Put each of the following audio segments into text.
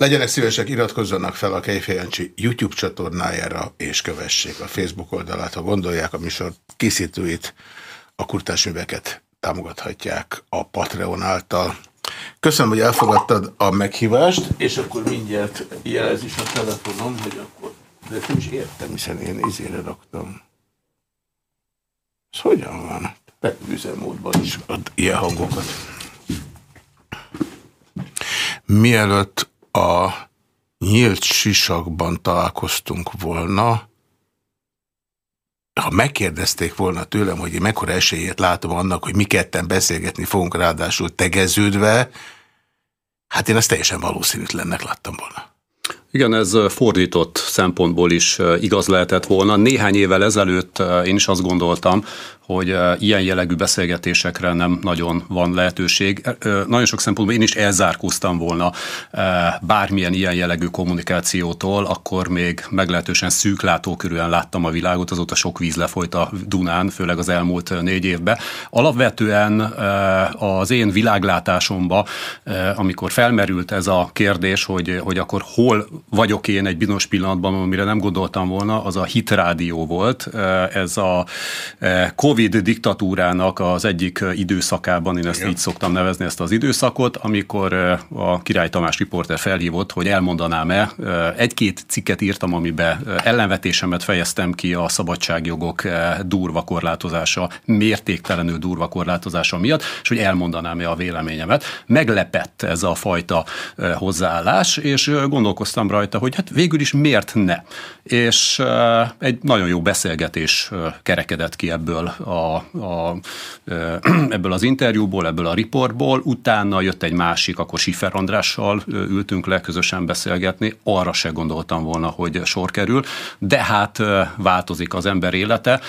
Legyenek szívesek, iratkozzanak fel a Kejfejancsi YouTube csatornájára, és kövessék a Facebook oldalát, ha gondolják a műsor készítőit, a kurtásműveket támogathatják a Patreon által. Köszönöm, hogy elfogadtad a meghívást, és akkor mindjárt jelez is a telefonom, hogy akkor... De nem is értem, hiszen én izére raktam. Ez hogyan van? Üzemmódban is ad ilyen hangokat. Mielőtt a nyílt sisakban találkoztunk volna, ha megkérdezték volna tőlem, hogy én mekkora esélyét látom annak, hogy mi ketten beszélgetni fogunk ráadásul tegeződve, hát én ezt teljesen valószínűtlennek láttam volna. Igen, ez fordított szempontból is igaz lehetett volna. Néhány évvel ezelőtt én is azt gondoltam, hogy ilyen jellegű beszélgetésekre nem nagyon van lehetőség. Nagyon sok szempontból én is elzárkóztam volna bármilyen ilyen jellegű kommunikációtól, akkor még meglehetősen szűklátókörűen láttam a világot, azóta sok víz lefolyt a Dunán, főleg az elmúlt négy évben. Alapvetően az én világlátásomba, amikor felmerült ez a kérdés, hogy, hogy akkor hol vagyok én egy bizonyos pillanatban, amire nem gondoltam volna, az a hitrádió volt. Ez a COVID Covid diktatúrának az egyik időszakában, én ezt Igen. így szoktam nevezni ezt az időszakot, amikor a Király Tamás riporter felhívott, hogy elmondanám-e, egy-két cikket írtam, amiben ellenvetésemet fejeztem ki a szabadságjogok durva korlátozása, mértéktelenül durva korlátozása miatt, és hogy elmondanám-e a véleményemet. Meglepett ez a fajta hozzáállás, és gondolkoztam rajta, hogy hát végül is miért ne. És egy nagyon jó beszélgetés kerekedett ki ebből a, a, ebből az interjúból, ebből a riportból, utána jött egy másik, akkor Sifer Andrással ültünk le közösen beszélgetni, arra se gondoltam volna, hogy sor kerül, de hát változik az ember élete,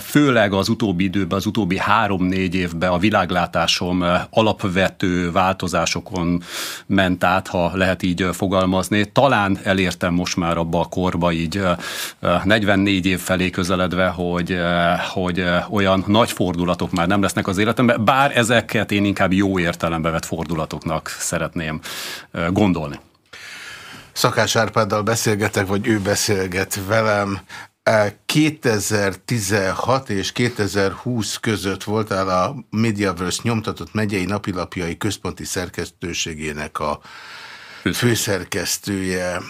főleg az utóbbi időben, az utóbbi három-négy évben a világlátásom alapvető változásokon ment át, ha lehet így fogalmazni. Talán elértem most már abba a korba így 44 év felé közeledve, hogy, hogy olyan nagy fordulatok már nem lesznek az életemben, bár ezeket én inkább jó értelembe vett fordulatoknak szeretném gondolni. Szakás Árpáddal beszélgetek, vagy ő beszélget velem. 2016 és 2020 között voltál a Mediaverse nyomtatott megyei napilapjai központi szerkesztőségének a főszerkesztője.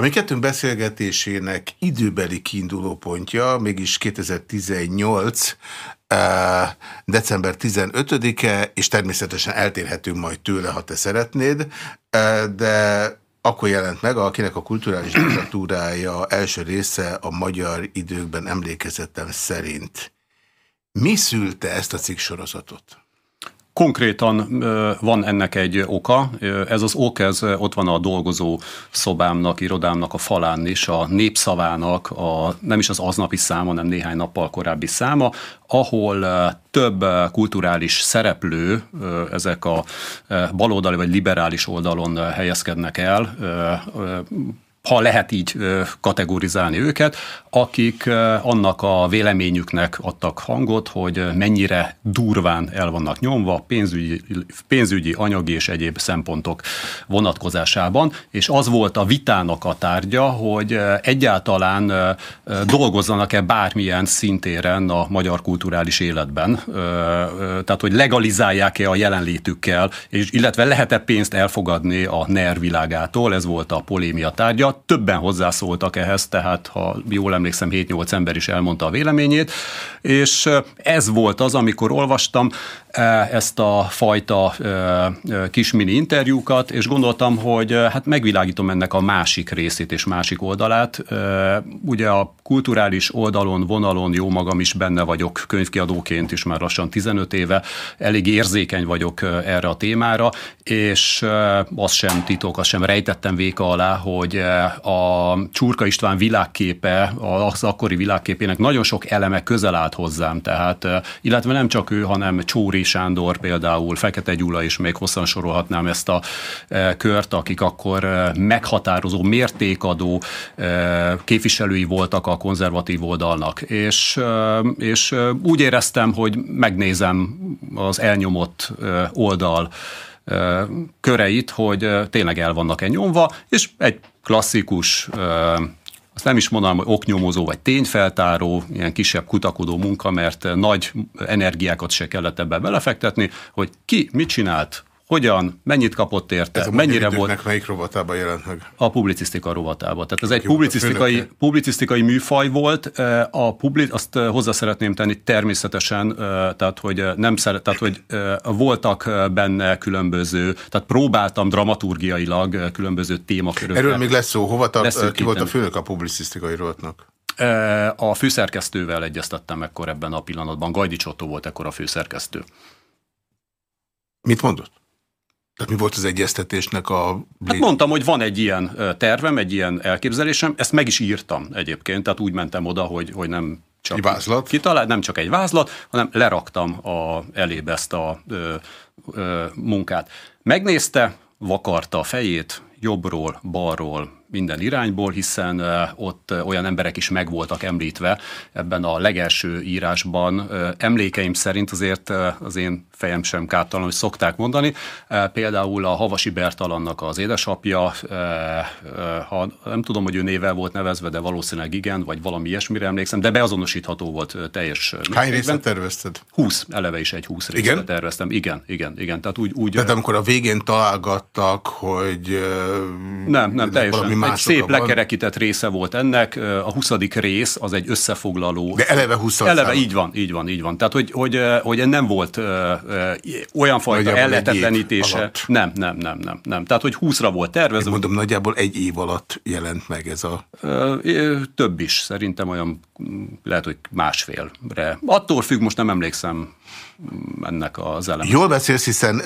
A mi kettőnk beszélgetésének időbeli kiinduló pontja, mégis 2018, december 15-e, és természetesen eltérhetünk majd tőle, ha te szeretnéd, de akkor jelent meg, akinek a kulturális diktatúrája első része a magyar időkben emlékezetem szerint. Mi szülte ezt a cikk sorozatot? Konkrétan van ennek egy oka. Ez az ok, ez ott van a dolgozó szobámnak, irodámnak a falán is, a népszavának, a, nem is az aznapi száma, hanem néhány nappal korábbi száma, ahol több kulturális szereplő, ezek a baloldali vagy liberális oldalon helyezkednek el, ha lehet így kategorizálni őket, akik annak a véleményüknek adtak hangot, hogy mennyire durván el vannak nyomva pénzügyi, pénzügyi, anyagi és egyéb szempontok vonatkozásában, és az volt a vitának a tárgya, hogy egyáltalán dolgozzanak-e bármilyen szintéren a magyar kulturális életben, tehát hogy legalizálják-e a jelenlétükkel, és illetve lehet-e pénzt elfogadni a NER világától, ez volt a polémia tárgya, többen hozzászóltak ehhez, tehát ha jól emlékszem, 7-8 ember is elmondta a véleményét, és ez volt az, amikor olvastam ezt a fajta kis mini interjúkat, és gondoltam, hogy hát megvilágítom ennek a másik részét és másik oldalát. Ugye a kulturális oldalon, vonalon jó magam is benne vagyok könyvkiadóként is már lassan 15 éve, elég érzékeny vagyok erre a témára, és azt sem titok, azt sem rejtettem véka alá, hogy a Csurka István világképe, az akkori világképének nagyon sok eleme közel állt hozzám, tehát illetve nem csak ő, hanem Csóri Sándor például, Fekete Gyula is még hosszan sorolhatnám ezt a kört, akik akkor meghatározó, mértékadó képviselői voltak a konzervatív oldalnak. És, és úgy éreztem, hogy megnézem az elnyomott oldal köreit, hogy tényleg el vannak-e nyomva, és egy klasszikus azt nem is mondanám, hogy oknyomozó vagy tényfeltáró, ilyen kisebb kutakodó munka, mert nagy energiákat se kellett ebbe belefektetni, hogy ki mit csinált, hogyan, mennyit kapott érte, ez a mennyire volt. melyik rovatában jelent meg? A publicisztika rovatában. Tehát ez egy publicisztikai, publicisztikai műfaj volt. A publi, azt hozzá szeretném tenni természetesen, tehát hogy nem szeret, tehát hogy voltak benne különböző, tehát próbáltam dramaturgiailag különböző témakörökre. Erről még lesz szó. Hova tart, ki volt a főnök a publicisztikai rovatnak? A főszerkesztővel egyeztettem ekkor ebben a pillanatban. Gajdi Csottó volt ekkor a főszerkesztő. Mit mondott? Tehát mi volt az egyeztetésnek a... Hát mondtam, hogy van egy ilyen tervem, egy ilyen elképzelésem, ezt meg is írtam egyébként, tehát úgy mentem oda, hogy, hogy nem csak egy vázlat? Kitalált, nem csak egy vázlat, hanem leraktam a, elébe ezt a ö, ö, munkát. Megnézte, vakarta a fejét, jobbról, balról, minden irányból, hiszen ott olyan emberek is meg voltak említve ebben a legelső írásban. Emlékeim szerint azért az én fejem sem káttalan, hogy szokták mondani. Például a Havasi Bertalannak az édesapja, ha nem tudom, hogy ő nével volt nevezve, de valószínűleg igen, vagy valami ilyesmire emlékszem, de beazonosítható volt teljes. Hány részt tervezted? 20, eleve is egy 20 részt terveztem. Igen, igen, igen. Tehát úgy, úgy Tehát amikor a végén találgattak, hogy nem, nem, teljesen. Egy szép van. lekerekített része volt ennek. A 20. rész az egy összefoglaló. De eleve 20 Eleve így van, így van, így van. Tehát, hogy, hogy, hogy nem volt olyan fajta elletetlenítése. Nem, nem, nem, nem, nem. Tehát, hogy 20-ra volt tervezve. Én mondom, nagyjából egy év alatt jelent meg ez a... Több is, szerintem olyan, lehet, hogy másfélre. Attól függ, most nem emlékszem ennek az elemek. Jól beszélsz, hiszen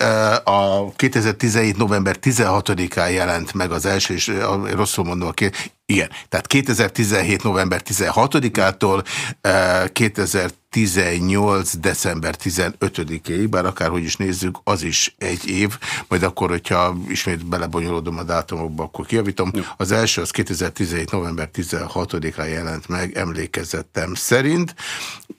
a 2017. november 16-án jelent meg az első, és rosszul mondom, a két, igen, tehát 2017. november 16-ától 2018. december 15-ig, bár akárhogy is nézzük, az is egy év, majd akkor, hogyha ismét belebonyolódom a dátumokba, akkor kiavítom. Az első az 2017. november 16-án jelent meg, emlékezettem szerint.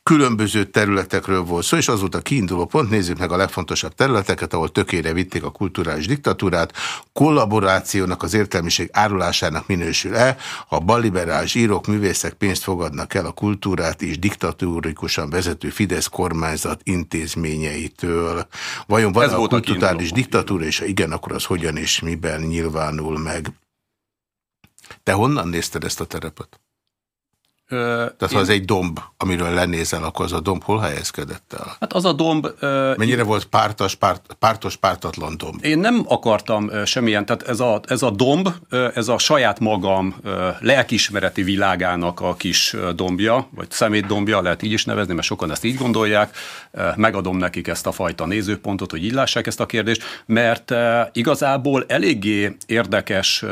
Különböző területekről volt szó, és az volt a kiinduló pont, nézzük meg a legfontosabb területeket, ahol tökére vitték a kulturális diktatúrát, kollaborációnak az értelmiség árulásának minősül-e, ha balliberális írók, művészek pénzt fogadnak el a kultúrát és diktatúrikusan vezető Fidesz kormányzat intézményeitől. Vajon van a kulturális diktatúra, és ha igen, akkor az hogyan és miben nyilvánul meg? Te honnan nézted ezt a terepet? Tehát én... ha ez egy domb, amiről lenézel, akkor az a domb hol helyezkedett el? Hát az a domb... Mennyire én... volt pártos, párt, pártos, pártatlan domb? Én nem akartam semmilyen, tehát ez a, ez a domb, ez a saját magam lelkismereti világának a kis dombja, vagy szemétdombja, lehet így is nevezni, mert sokan ezt így gondolják. Megadom nekik ezt a fajta nézőpontot, hogy így lássák ezt a kérdést, mert igazából eléggé érdekes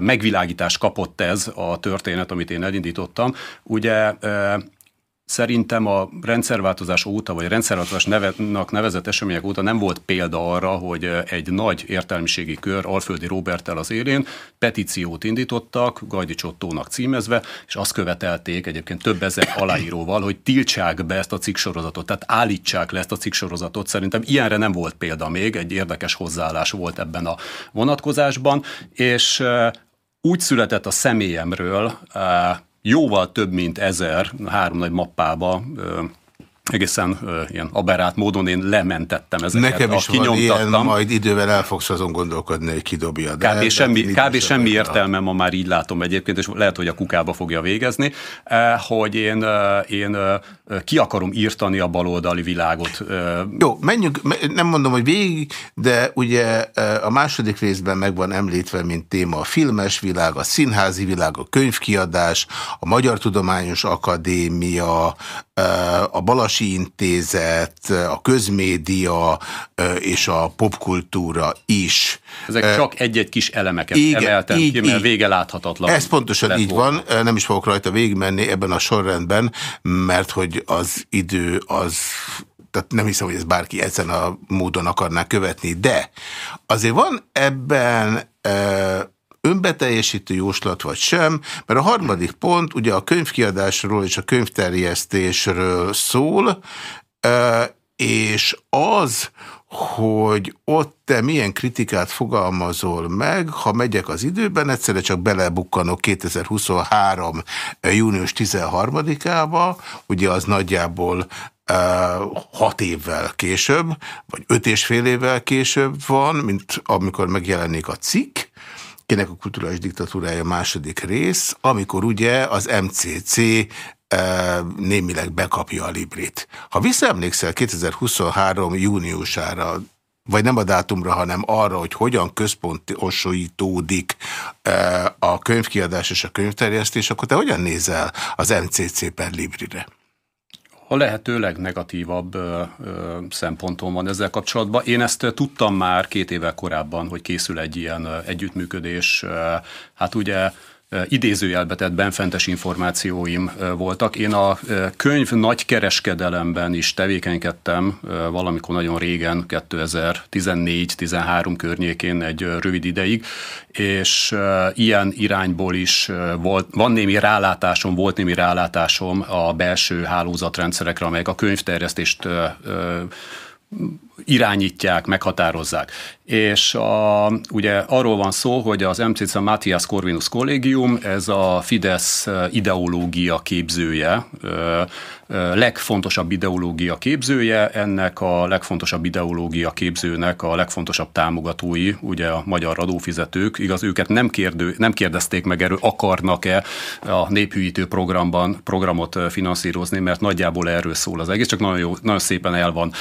megvilágítást kapott ez a történet, amit én elindítottam, Ugye Szerintem a rendszerváltozás óta, vagy a rendszerváltozás nevenak nevezett események óta nem volt példa arra, hogy egy nagy értelmiségi kör Alföldi Robertel az élén petíciót indítottak, Gajdi Csottónak címezve, és azt követelték egyébként több ezer aláíróval, hogy tiltsák be ezt a cikksorozatot, tehát állítsák le ezt a cikksorozatot. Szerintem ilyenre nem volt példa még, egy érdekes hozzáállás volt ebben a vonatkozásban, és úgy született a személyemről, jóval több mint ezer három nagy mappába egészen ö, ilyen aberát módon én lementettem ezeket, Nekem is van ilyen, majd idővel el fogsz azon gondolkodni, hogy kidobja. De kb. semmi, kb. semmi értelme ma már így látom egyébként, és lehet, hogy a kukába fogja végezni, hogy én, én ki akarom írtani a baloldali világot. Jó, menjünk, nem mondom, hogy végig, de ugye a második részben meg van említve, mint téma a filmes világ, a színházi világ, a könyvkiadás, a Magyar Tudományos Akadémia, a Balasi Intézet, a közmédia és a popkultúra is. Ezek csak egy-egy kis elemeket igen, emeltem így, ki, mert így. vége láthatatlan. Ez pontosan így volna. van, nem is fogok rajta végigmenni ebben a sorrendben, mert hogy az idő az tehát nem hiszem, hogy ez bárki ezen a módon akarná követni, de azért van ebben önbeteljesítő jóslat vagy sem, mert a harmadik pont ugye a könyvkiadásról és a könyvterjesztésről szól, és az, hogy ott te milyen kritikát fogalmazol meg, ha megyek az időben, egyszerre csak belebukkanok 2023. június 13-ába, ugye az nagyjából hat évvel később, vagy öt és fél évvel később van, mint amikor megjelenik a cikk, kinek a kulturális diktatúrája második rész, amikor ugye az MCC némileg bekapja a Librit. Ha visszaemlékszel 2023. júniusára, vagy nem a dátumra, hanem arra, hogy hogyan központosítódik a könyvkiadás és a könyvterjesztés, akkor te hogyan nézel az MCC per Librire? A lehető legnegatívabb ö, szemponton van ezzel kapcsolatban. Én ezt tudtam már két évvel korábban, hogy készül egy ilyen együttműködés. Hát ugye idézőjelbe tett benfentes információim voltak. Én a könyv nagy kereskedelemben is tevékenykedtem valamikor nagyon régen, 2014-13 környékén egy rövid ideig, és ilyen irányból is volt, van némi rálátásom, volt némi rálátásom a belső hálózatrendszerekre, amelyek a könyvterjesztést irányítják, meghatározzák. És a, ugye arról van szó, hogy az MCC Matthias Corvinus Collegium, ez a Fidesz ideológia képzője, legfontosabb ideológia képzője, ennek a legfontosabb ideológia képzőnek a legfontosabb támogatói, ugye a magyar adófizetők, igaz, őket nem, kérdő, nem kérdezték meg erről, akarnak-e a néphűítő programban programot finanszírozni, mert nagyjából erről szól az egész, csak nagyon, jó, nagyon szépen el van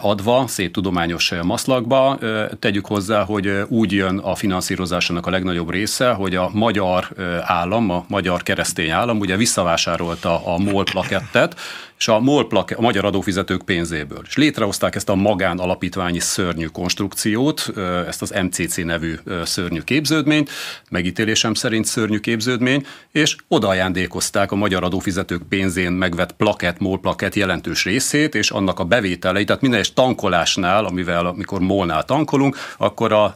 adva, szép tudományos maszlakba. Tegyük hozzá, hogy úgy jön a finanszírozásának a legnagyobb része, hogy a magyar állam, a magyar keresztény állam ugye visszavásárolta a MOL plakettet, és a MOL plake, a magyar adófizetők pénzéből. És létrehozták ezt a magán alapítványi szörnyű konstrukciót, ezt az MCC nevű szörnyű képződményt, megítélésem szerint szörnyű képződmény, és oda ajándékozták a magyar adófizetők pénzén megvett plakett, MOL plakett jelentős részét, és annak a bevételei, tehát minden egyes tankolásnál, amivel amikor MOL-nál tankolunk, akkor a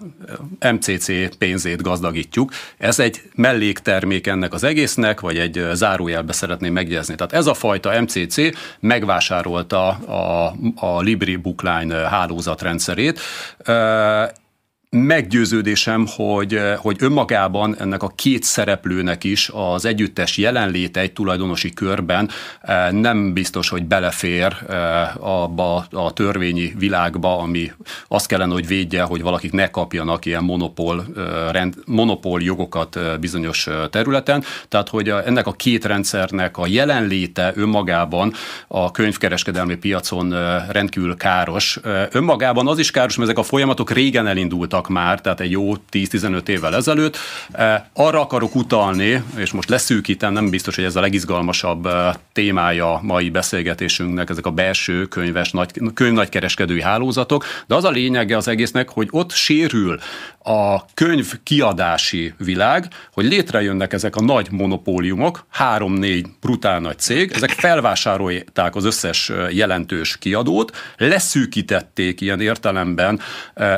MCC pénzét gazdagítjuk. Ez egy melléktermék ennek az egésznek, vagy egy zárójelbe szeretném megjegyezni. Tehát ez a fajta MCC megvásárolta a, a Libri Bookline hálózatrendszerét, meggyőződésem, hogy, eh, hogy önmagában ennek a két szereplőnek is az együttes jelenléte egy tulajdonosi körben eh, nem biztos, hogy belefér eh, abba a törvényi világba, ami azt kellene, hogy védje, hogy valakik ne kapjanak ilyen monopól, rend, monopól jogokat bizonyos területen. Tehát, hogy ennek a két rendszernek a jelenléte önmagában a könyvkereskedelmi piacon rendkívül káros. Önmagában az is káros, mert ezek a folyamatok régen elindultak, voltak már, tehát egy jó 10-15 évvel ezelőtt. E, arra akarok utalni, és most leszűkítem, nem biztos, hogy ez a legizgalmasabb e, témája mai beszélgetésünknek, ezek a belső könyves, nagy, könyvnagykereskedői hálózatok, de az a lényege az egésznek, hogy ott sérül a könyv kiadási világ, hogy létrejönnek ezek a nagy monopóliumok, három-négy brutál nagy cég, ezek felvásárolták az összes jelentős kiadót, leszűkítették ilyen értelemben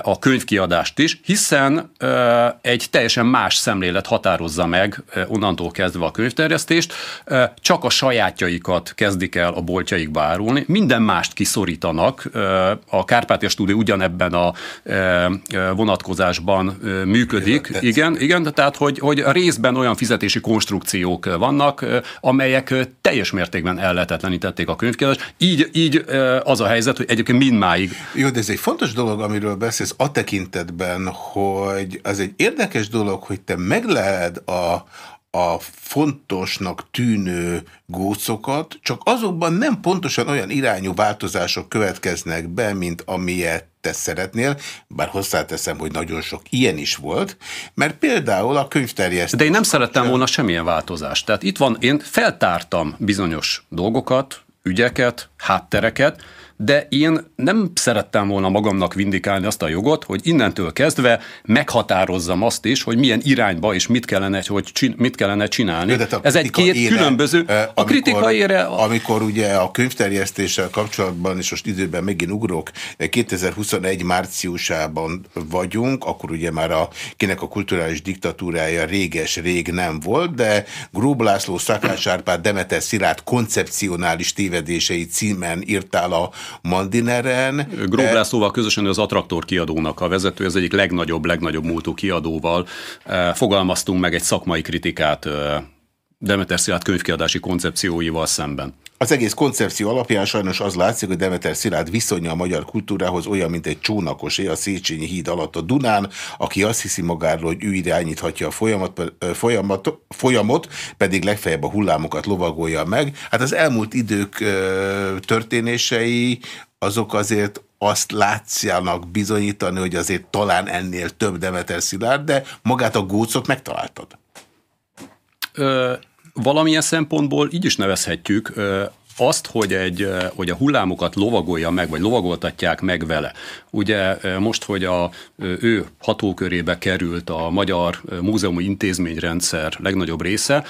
a könyvkiadást is, hiszen egy teljesen más szemlélet határozza meg onnantól kezdve a könyvterjesztést, csak a sajátjaikat kezdik el a boltjaikba árulni, minden mást kiszorítanak, a Kárpátia stúdió ugyanebben a vonatkozásban ö, működik, igen, igen, igen, tehát hogy, hogy részben olyan fizetési konstrukciók vannak, amelyek teljes mértékben ellehetetlenítették a könyvkiadást, így, így az a helyzet, hogy egyébként mindmáig. Jó, de ez egy fontos dolog, amiről beszélsz, a tekintetben, hogy az egy érdekes dolog, hogy te megleled a, a fontosnak tűnő gócokat, csak azokban nem pontosan olyan irányú változások következnek be, mint amilyet te szeretnél, bár hozzáteszem, hogy nagyon sok ilyen is volt, mert például a könyvterjesztés... De én nem szerettem volna semmilyen változást. Tehát itt van, én feltártam bizonyos dolgokat, ügyeket, háttereket, de én nem szerettem volna magamnak vindikálni azt a jogot, hogy innentől kezdve meghatározzam azt is, hogy milyen irányba és mit kellene, hogy csin, mit kellene csinálni. De Ez egy két ére, különböző... Amikor, a kritika ére... Amikor ugye a könyvterjesztéssel kapcsolatban, és most időben megint ugrok, 2021 márciusában vagyunk, akkor ugye már a, kinek a kulturális diktatúrája réges-rég nem volt, de Grób László, Szakács Árpád, Demeter Szilárd koncepcionális tévedései címen írtál a Mandineren. Gróf Lászlóval közösen az Attraktor kiadónak a vezető, ez egyik legnagyobb, legnagyobb múltú kiadóval fogalmaztunk meg egy szakmai kritikát Demeter Szilárd könyvkiadási koncepcióival szemben. Az egész koncepció alapján sajnos az látszik, hogy Demeter Szilárd viszonya a magyar kultúrához olyan, mint egy csónakosé a Széchenyi híd alatt a Dunán, aki azt hiszi magáról, hogy ő irányíthatja a folyamat, folyamat, folyamot, pedig legfeljebb a hullámokat lovagolja meg. Hát az elmúlt idők történései azok azért azt látszanak bizonyítani, hogy azért talán ennél több Demeter Szilárd, de magát a gócot megtaláltad. Ö valamilyen szempontból így is nevezhetjük, azt, hogy, egy, hogy a hullámokat lovagolja meg, vagy lovagoltatják meg vele. Ugye most, hogy a, ő hatókörébe került a Magyar Múzeumi Intézményrendszer legnagyobb része,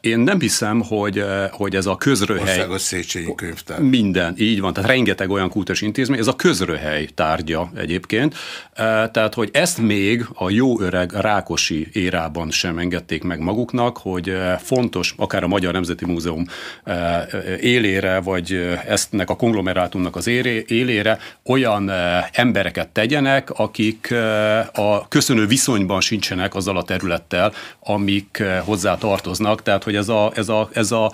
én nem hiszem, hogy, hogy ez a közröhely... Országos Széchenyi könyvtár. Minden, így van, tehát rengeteg olyan kultúrás intézmény, ez a közröhely tárgya egyébként. Tehát, hogy ezt még a jó öreg Rákosi érában sem engedték meg maguknak, hogy fontos, akár a Magyar Nemzeti Múzeum élére, vagy eztnek a konglomerátumnak az élére olyan embereket tegyenek, akik a köszönő viszonyban sincsenek azzal a területtel, amik hozzá tartoznak, tehát hogy ez a, ez a, ez a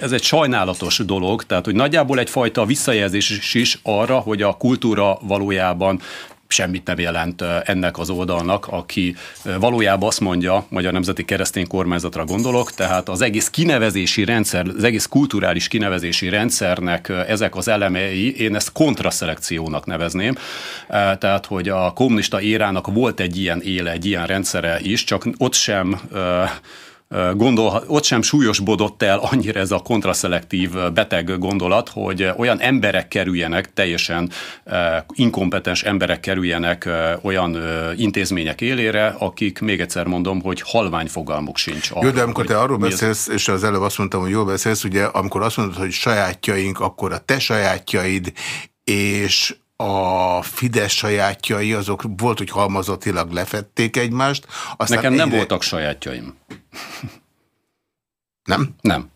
ez egy sajnálatos dolog, tehát hogy nagyjából egyfajta visszajelzés is arra, hogy a kultúra valójában semmit nem jelent ennek az oldalnak, aki valójában azt mondja, Magyar Nemzeti Keresztény Kormányzatra gondolok, tehát az egész kinevezési rendszer, az egész kulturális kinevezési rendszernek ezek az elemei, én ezt kontraszelekciónak nevezném, tehát hogy a kommunista érának volt egy ilyen éle, egy ilyen rendszere is, csak ott sem gondol, ott sem súlyosbodott el annyira ez a kontraszelektív beteg gondolat, hogy olyan emberek kerüljenek, teljesen inkompetens emberek kerüljenek olyan intézmények élére, akik még egyszer mondom, hogy halvány fogalmuk sincs. Jó, de amikor te arról beszélsz, és az előbb azt mondtam, hogy jól beszélsz, ugye amikor azt mondod, hogy sajátjaink, akkor a te sajátjaid, és a Fidesz sajátjai, azok volt, hogy halmazatilag lefették egymást. Aztán Nekem nem egyre... voltak sajátjaim. Nem? Nem.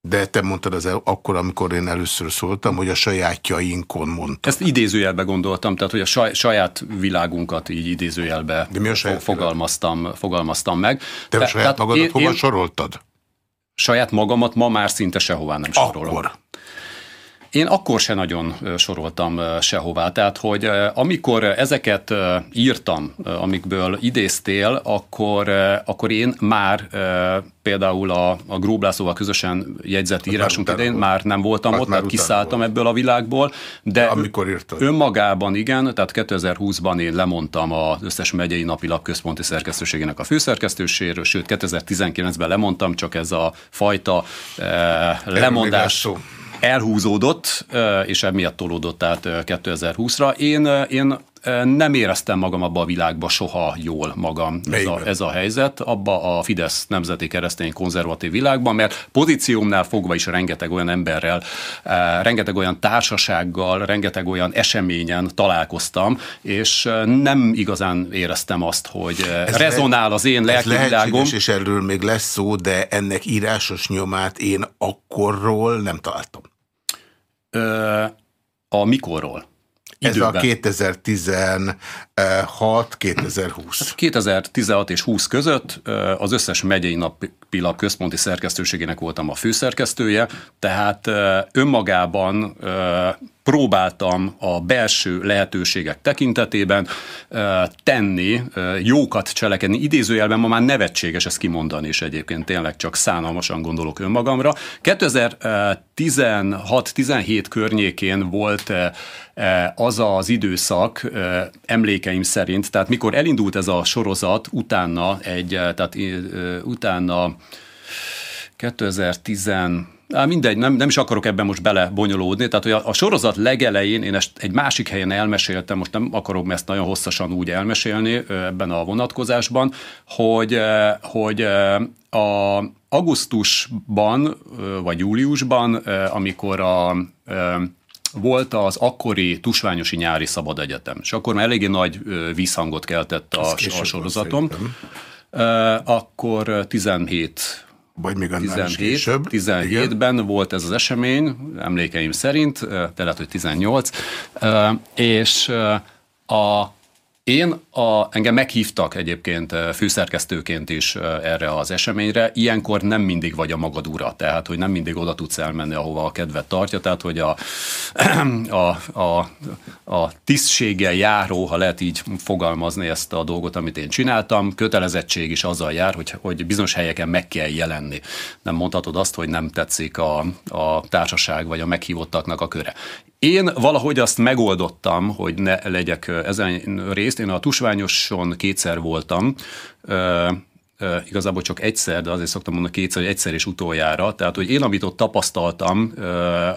De te mondtad az el, akkor, amikor én először szóltam, hogy a sajátjainkon mondtam. Ezt idézőjelbe gondoltam, tehát hogy a saj, saját világunkat így idézőjelbe De mi a saját fogalmaztam, fogalmaztam meg. Te a saját magadat én, hova én soroltad? Saját magamat ma már szinte sehová nem sorolom. Akkor. Én akkor se nagyon soroltam sehová, tehát hogy amikor ezeket írtam, amikből idéztél, akkor, akkor én már például a, a Gróblászóval közösen jegyzett írásunk idején már nem voltam ott, tehát kiszálltam volt. ebből a világból, de, de amikor írtad. önmagában igen, tehát 2020-ban én lemondtam az összes megyei napilap központi szerkesztőségének a főszerkesztőséről, sőt 2019-ben lemondtam, csak ez a fajta eh, lemondás elhúzódott, és emiatt tolódott át 2020-ra. Én, én nem éreztem magam abba a világba soha jól magam ez a, ez a helyzet, abba a Fidesz nemzeti keresztény konzervatív világban, mert pozíciómnál fogva is rengeteg olyan emberrel, rengeteg olyan társasággal, rengeteg olyan eseményen találkoztam, és nem igazán éreztem azt, hogy ez rezonál az én lelkivilágom. és erről még lesz szó, de ennek írásos nyomát én akkorról nem találtam. A mikorról? Időben. Ez a 2016-2020. 2016 és 20 között az összes megyei napilap központi szerkesztőségének voltam a főszerkesztője, tehát önmagában próbáltam a belső lehetőségek tekintetében tenni, jókat cselekedni. Idézőjelben ma már nevetséges ezt kimondani, és egyébként tényleg csak szánalmasan gondolok önmagamra. 2016-17 környékén volt az az időszak emlékeim szerint, tehát mikor elindult ez a sorozat, utána egy, tehát utána 2010 Á, mindegy, nem, nem is akarok ebben most belebonyolódni. Tehát, hogy a, a sorozat legelején én ezt egy másik helyen elmeséltem, most nem akarom ezt nagyon hosszasan úgy elmesélni ebben a vonatkozásban, hogy, hogy a augusztusban vagy júliusban, amikor a volt az akkori Tusványosi Nyári Szabad Egyetem, és akkor már eléggé nagy vízhangot keltett a, a sorozatom. Akkor 17 Vagy még annál 17, is később. 17-ben volt ez az esemény, emlékeim szerint, de lehet, hogy 18, és a én a, engem meghívtak egyébként főszerkesztőként is erre az eseményre. Ilyenkor nem mindig vagy a magad ura, tehát hogy nem mindig oda tudsz elmenni, ahova a kedvet tartja, tehát hogy a, a, a, a tisztséggel járó, ha lehet így fogalmazni ezt a dolgot, amit én csináltam, kötelezettség is azzal jár, hogy, hogy bizonyos helyeken meg kell jelenni. Nem mondhatod azt, hogy nem tetszik a, a társaság vagy a meghívottaknak a köre. Én valahogy azt megoldottam, hogy ne legyek ezen részt. Én a tusványoson kétszer voltam, igazából csak egyszer, de azért szoktam mondani kétszer, hogy egyszer és utoljára. Tehát, hogy én, amit ott tapasztaltam,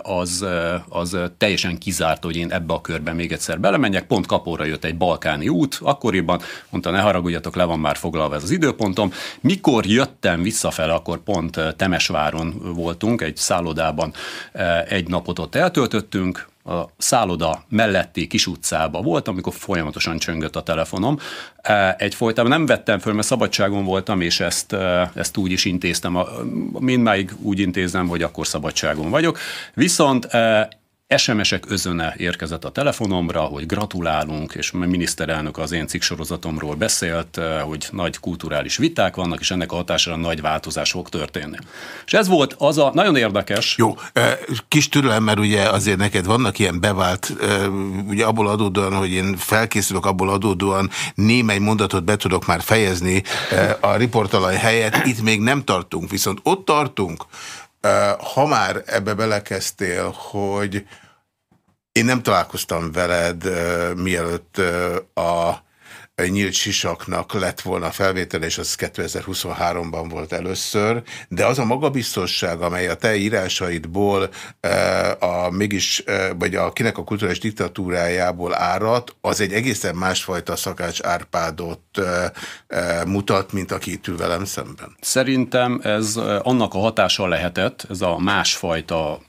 az, az teljesen kizárt, hogy én ebbe a körbe még egyszer belemenjek. Pont kapóra jött egy balkáni út, akkoriban mondta, ne haragudjatok, le van már foglalva ez az időpontom. Mikor jöttem visszafele, akkor pont Temesváron voltunk, egy szállodában egy napot ott eltöltöttünk, a szálloda melletti kis utcába volt, amikor folyamatosan csöngött a telefonom. E, egyfolytában nem vettem föl, mert szabadságon voltam, és ezt, e, ezt úgy is intéztem. Mindmáig úgy intézem, hogy akkor szabadságon vagyok. Viszont e, SMS-ek özöne érkezett a telefonomra, hogy gratulálunk, és a miniszterelnök az én cikksorozatomról beszélt, eh, hogy nagy kulturális viták vannak, és ennek a hatására nagy változás fog történni. És ez volt az a nagyon érdekes. Jó, eh, kis türelem, mert ugye azért neked vannak ilyen bevált, eh, ugye abból adódóan, hogy én felkészülök, abból adódóan némely mondatot be tudok már fejezni a riportalaj helyett, itt még nem tartunk, viszont ott tartunk, ha már ebbe belekezdtél, hogy én nem találkoztam veled, mielőtt a nyílt sisaknak lett volna felvétel, és az 2023-ban volt először, de az a magabiztosság, amely a te írásaidból a mégis, vagy a kinek a kulturális diktatúrájából árat, az egy egészen másfajta szakács Árpádot mutat, mint aki itt ül velem szemben. Szerintem ez annak a hatása lehetett, ez a másfajta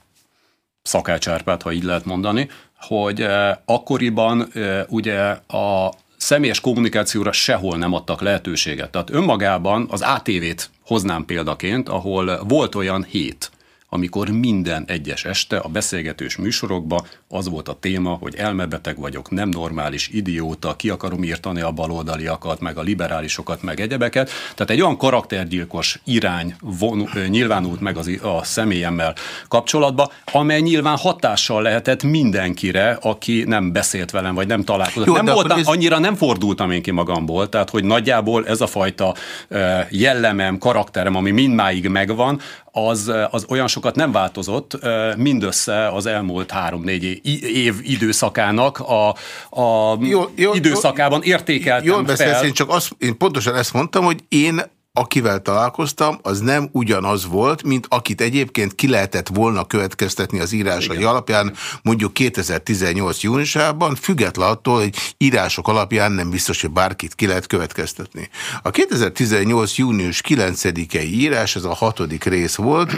Szakács Árpád, ha így lehet mondani, hogy akkoriban ugye a személyes kommunikációra sehol nem adtak lehetőséget. Tehát önmagában az ATV-t hoznám példaként, ahol volt olyan hét, amikor minden egyes este a beszélgetős műsorokba az volt a téma, hogy elmebeteg vagyok, nem normális, idióta, ki akarom írtani a baloldaliakat, meg a liberálisokat, meg egyebeket. Tehát egy olyan karaktergyilkos irány von, nyilvánult meg az, a személyemmel kapcsolatba, amely nyilván hatással lehetett mindenkire, aki nem beszélt velem, vagy nem találkozott. Jó, nem voltam, ez... annyira nem fordultam én ki magamból, tehát hogy nagyjából ez a fajta jellemem, karakterem, ami mindmáig megvan, az, az olyan sokat nem változott, mindössze az elmúlt három-négy év időszakának a, a jó, jó, időszakában értékeltem Jól beszélsz, fel. én csak azt, én pontosan ezt mondtam, hogy én akivel találkoztam, az nem ugyanaz volt, mint akit egyébként ki lehetett volna következtetni az írásai Igen. alapján, mondjuk 2018 júniusában, független attól, hogy írások alapján nem biztos, hogy bárkit ki lehet következtetni. A 2018 június 9-i írás, ez a hatodik rész volt,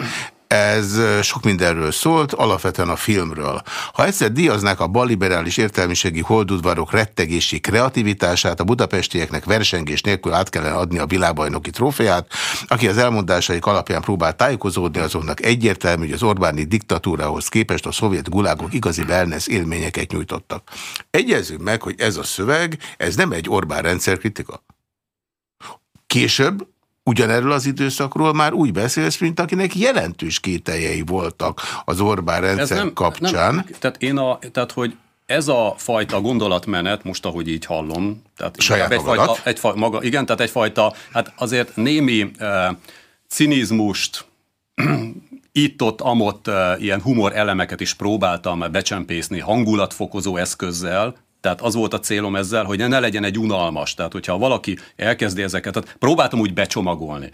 ez sok mindenről szólt, alapvetően a filmről. Ha egyszer díjaznák a balliberális értelmiségi holdudvarok rettegési kreativitását, a budapestieknek versengés nélkül át kellene adni a világbajnoki trófeát, aki az elmondásaik alapján próbál tájékozódni, azoknak egyértelmű, hogy az Orbáni diktatúrához képest a szovjet gulágok igazi wellness élményeket nyújtottak. Egyezünk meg, hogy ez a szöveg, ez nem egy Orbán rendszer kritika. Később ugyanerről az időszakról már úgy beszélsz, mint akinek jelentős kételjei voltak az Orbán rendszer nem, kapcsán. Nem, tehát én a, tehát hogy ez a fajta gondolatmenet, most ahogy így hallom, tehát Saját egyfajta, egyfajta, maga, igen, tehát egyfajta, hát azért némi uh, cinizmust, itt-ott, amott uh, ilyen humor elemeket is próbáltam becsempészni hangulatfokozó eszközzel, tehát az volt a célom ezzel, hogy ne legyen egy unalmas. Tehát, hogyha valaki elkezdi ezeket, tehát próbáltam úgy becsomagolni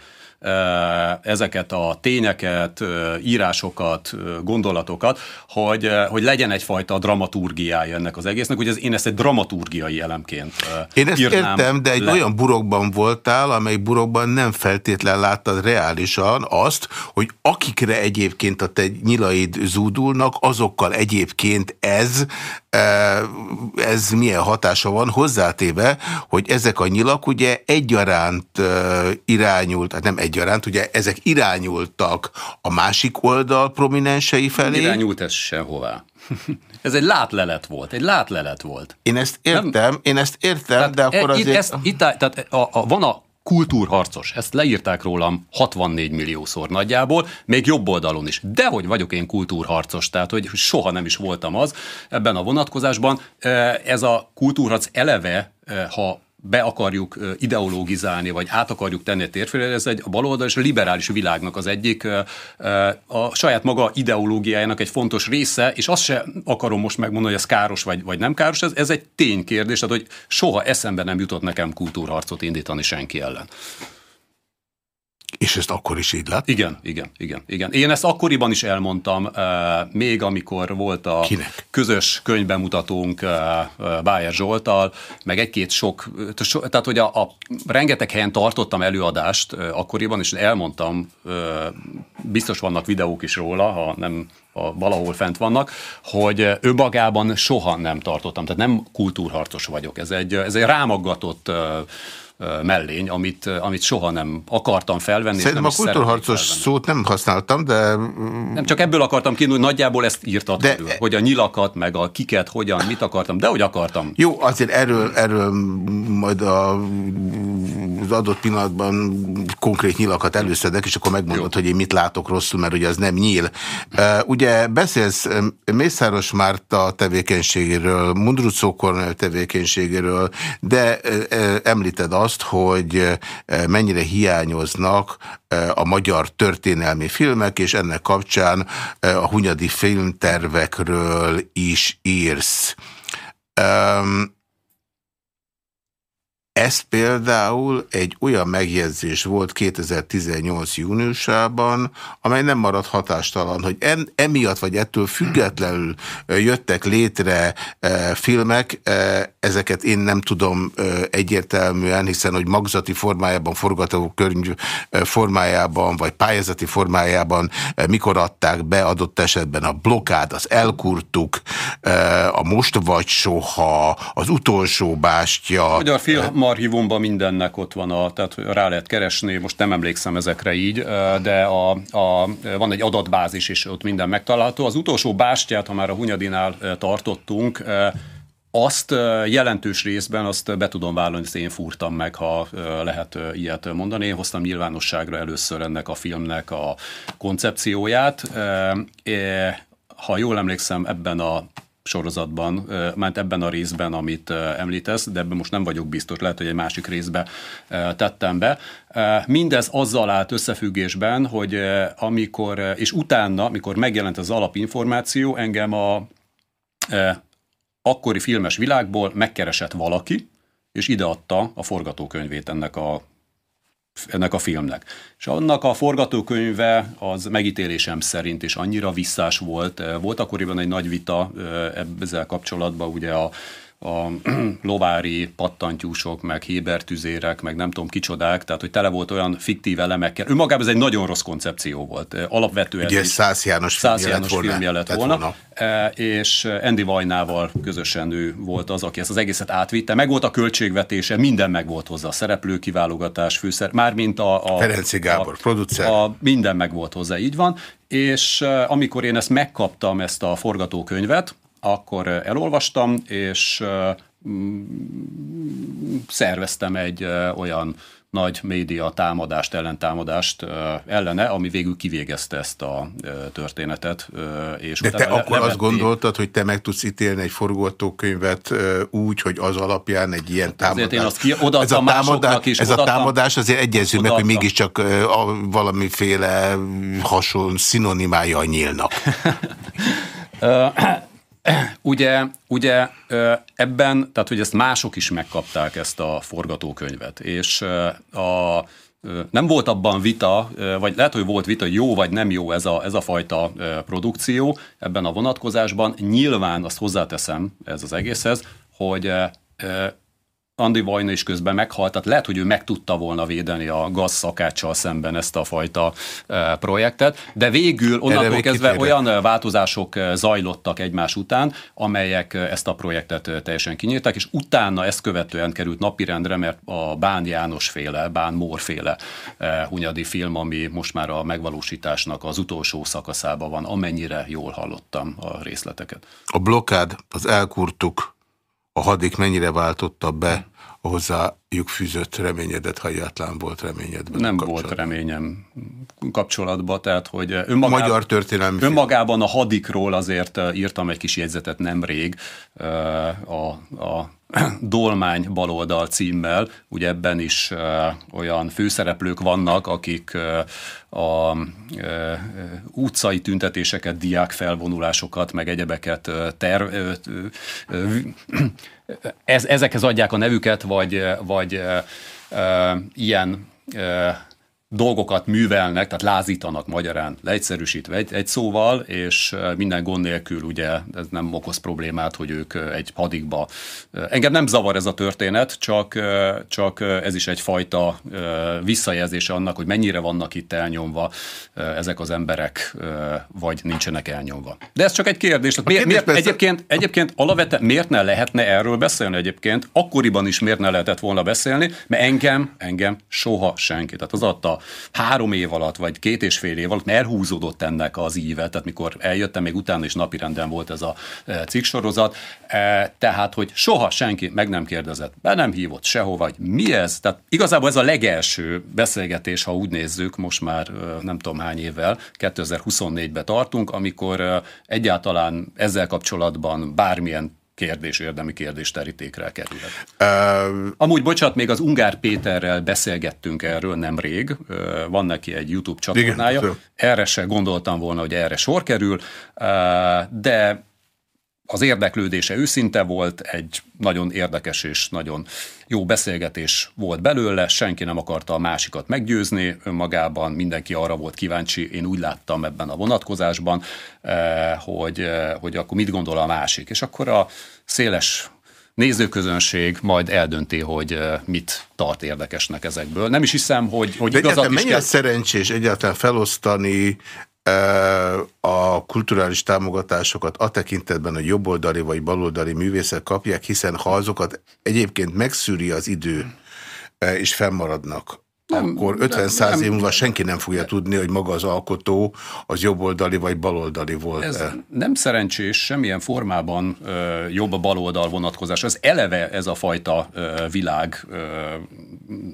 ezeket a tényeket, írásokat, gondolatokat, hogy, hogy legyen egyfajta dramaturgiája ennek az egésznek, hogy ez, én ezt egy dramaturgiai elemként Én ezt értem, de egy le. olyan burokban voltál, amely burokban nem feltétlen láttad reálisan azt, hogy akikre egyébként a te nyilaid zúdulnak, azokkal egyébként ez ez milyen hatása van, hozzátéve, hogy ezek a nyilak ugye egyaránt irányult, hát nem egy egyaránt. Ugye ezek irányultak a másik oldal prominensei felé. Nem irányult ez sehová. Ez egy látlelet volt, egy látlelet volt. Én ezt értem, nem? én ezt értem, tehát de akkor e, azért... Ezt, itt, tehát a, a, van a kultúrharcos. Ezt leírták rólam 64 milliószor nagyjából, még jobb oldalon is. De hogy vagyok én kultúrharcos, tehát hogy soha nem is voltam az ebben a vonatkozásban. Ez a kultúrharc eleve, ha be akarjuk ideologizálni, vagy át akarjuk tenni a térfélre, ez egy a baloldal és a liberális világnak az egyik a saját maga ideológiájának egy fontos része, és azt se akarom most megmondani, hogy ez káros vagy, vagy nem káros, ez, ez egy ténykérdés, tehát hogy soha eszembe nem jutott nekem kultúrharcot indítani senki ellen. És ezt akkor is így lett? Igen, igen, igen, igen. Én ezt akkoriban is elmondtam, még amikor volt a Kinek? közös könyvbemutatónk Bájer Zsoltal, meg egy-két sok, tehát hogy a, a rengeteg helyen tartottam előadást akkoriban, és elmondtam, biztos vannak videók is róla, ha nem ha valahol fent vannak, hogy önmagában soha nem tartottam, tehát nem kultúrharcos vagyok. Ez egy, ez egy rámaggatott mellény, amit, amit soha nem akartam felvenni. Szerintem nem a kultúrharcos szót nem használtam, de... Nem, csak ebből akartam ki, hogy nagyjából ezt írtad de... Körül, hogy a nyilakat, meg a kiket, hogyan, mit akartam, de hogy akartam. Jó, azért erről, erről majd a, az adott pillanatban konkrét nyilakat előszedek, és akkor megmondod, Jó. hogy én mit látok rosszul, mert ugye az nem nyíl. Ugye beszélsz Mészáros Márta tevékenységéről, Mundrucó tevékenységéről, de említed azt, azt, hogy eh, mennyire hiányoznak eh, a magyar történelmi filmek, és ennek kapcsán eh, a hunyadi filmtervekről is írsz. Ez például egy olyan megjegyzés volt 2018 júniusában, amely nem maradt hatástalan, hogy en, emiatt vagy ettől függetlenül jöttek létre e, filmek, e, ezeket én nem tudom e, egyértelműen, hiszen hogy magzati formájában, forgatókönyv formájában, vagy pályázati formájában e, mikor adták be adott esetben a blokád, az elkurtuk, e, a most vagy soha, az utolsó bástya. Magyar film archívumban mindennek ott van, a, tehát rá lehet keresni, most nem emlékszem ezekre így, de a, a, van egy adatbázis is, ott minden megtalálható. Az utolsó bástyát, ha már a Hunyadinál tartottunk, azt jelentős részben azt be tudom vállalni, hogy én fúrtam meg, ha lehet ilyet mondani. Én hoztam nyilvánosságra először ennek a filmnek a koncepcióját. Ha jól emlékszem, ebben a sorozatban, mert ebben a részben, amit említesz, de ebben most nem vagyok biztos, lehet, hogy egy másik részbe tettem be. Mindez azzal állt összefüggésben, hogy amikor, és utána, amikor megjelent az alapinformáció, engem a akkori filmes világból megkeresett valaki, és ideadta a forgatókönyvét ennek a ennek a filmnek. És annak a forgatókönyve az megítélésem szerint is annyira visszás volt. Volt akkoriban egy nagy vita ezzel kapcsolatban, ugye a a lovári pattantyúsok, meg hébertüzérek, meg nem tudom kicsodák, tehát hogy tele volt olyan fiktív elemekkel. Ő magában ez egy nagyon rossz koncepció volt. Alapvetően Ugye Szász János, Szász János filmje lett volna, volna. volna. és Andy Vajnával közösen ő volt az, aki ezt az egészet átvitte. Meg volt a költségvetése, minden meg volt hozzá, a szereplő kiválogatás, főszer, mármint a... a Ferenci Gábor, a, producer. A, minden meg volt hozzá, így van. És amikor én ezt megkaptam, ezt a forgatókönyvet, akkor elolvastam, és mm, szerveztem egy olyan nagy média támadást, ellentámadást ellene, ami végül kivégezte ezt a történetet. És De te akkor levették. azt gondoltad, hogy te meg tudsz ítélni egy forgatókönyvet úgy, hogy az alapján egy ilyen támadás. én azt ki, ez a támadás, is, ez a támadás azért egyezünk meg, hogy mégiscsak valamiféle hasonló szinonimája a nyílnak. ugye, ugye ebben, tehát hogy ezt mások is megkapták ezt a forgatókönyvet, és a nem volt abban vita, vagy lehet, hogy volt vita, jó vagy nem jó ez a, ez a fajta produkció ebben a vonatkozásban. Nyilván azt hozzáteszem ez az egészhez, hogy Andi Vajna is közben meghalt, tehát lehet, hogy ő meg tudta volna védeni a gaz szakáccsal szemben ezt a fajta projektet, de végül onnantól kezdve olyan változások zajlottak egymás után, amelyek ezt a projektet teljesen kinyírták, és utána ezt követően került napirendre, mert a Bán János féle, Bán Mór féle Hunyadi film, ami most már a megvalósításnak az utolsó szakaszában van, amennyire jól hallottam a részleteket. A blokád, az elkurtuk, a hadik mennyire váltotta be a hozzájuk fűzött reményedet, ha egyáltalán volt reményedben? Nem volt reményem kapcsolatban, tehát hogy önmagában, a magyar történelmi önmagában a hadikról azért írtam egy kis jegyzetet nemrég a, a Dolmány baloldal címmel, ugye ebben is olyan főszereplők vannak, akik a utcai tüntetéseket, diák felvonulásokat, meg egyebeket ter, ez, ezekhez adják a nevüket, vagy, vagy ilyen dolgokat művelnek, tehát lázítanak magyarán, leegyszerűsítve egy, egy szóval, és minden gond nélkül ugye ez nem okoz problémát, hogy ők egy hadikba. Engem nem zavar ez a történet, csak, csak ez is egyfajta visszajelzése annak, hogy mennyire vannak itt elnyomva ezek az emberek, vagy nincsenek elnyomva. De ez csak egy kérdés. Tehát miért, miért, egyébként, egyébként alapvetően miért ne lehetne erről beszélni egyébként? Akkoriban is miért ne lehetett volna beszélni, mert engem, engem soha senki. Tehát az adta három év alatt, vagy két és fél év alatt elhúzódott ennek az íve, tehát mikor eljöttem, még utána is napirenden volt ez a e, cikksorozat, e, tehát, hogy soha senki meg nem kérdezett, be nem hívott sehova, vagy mi ez? Tehát igazából ez a legelső beszélgetés, ha úgy nézzük, most már e, nem tudom hány évvel, 2024-ben tartunk, amikor egyáltalán ezzel kapcsolatban bármilyen kérdés, érdemi kérdés terítékre kerülhet. Uh, Amúgy, bocsánat, még az Ungár Péterrel beszélgettünk erről nemrég, van neki egy YouTube csatornája, igen, erre se gondoltam volna, hogy erre sor kerül, de az érdeklődése őszinte volt, egy nagyon érdekes és nagyon jó beszélgetés volt belőle, senki nem akarta a másikat meggyőzni önmagában, mindenki arra volt kíváncsi, én úgy láttam ebben a vonatkozásban, eh, hogy, eh, hogy akkor mit gondol a másik. És akkor a széles nézőközönség majd eldönti, hogy eh, mit tart érdekesnek ezekből. Nem is hiszem, hogy, hogy De igazat is mennyire kell... szerencsés egyáltalán felosztani a kulturális támogatásokat a tekintetben a jobboldali vagy baloldali művészek kapják, hiszen ha azokat egyébként megszűri az idő, és fennmaradnak, nem, akkor 50-100 év múlva senki nem fogja tudni, hogy maga az alkotó az jobboldali vagy baloldali volt. Ez nem szerencsés, semmilyen formában ö, jobb a baloldal vonatkozás. Ez eleve ez a fajta ö, világ ö,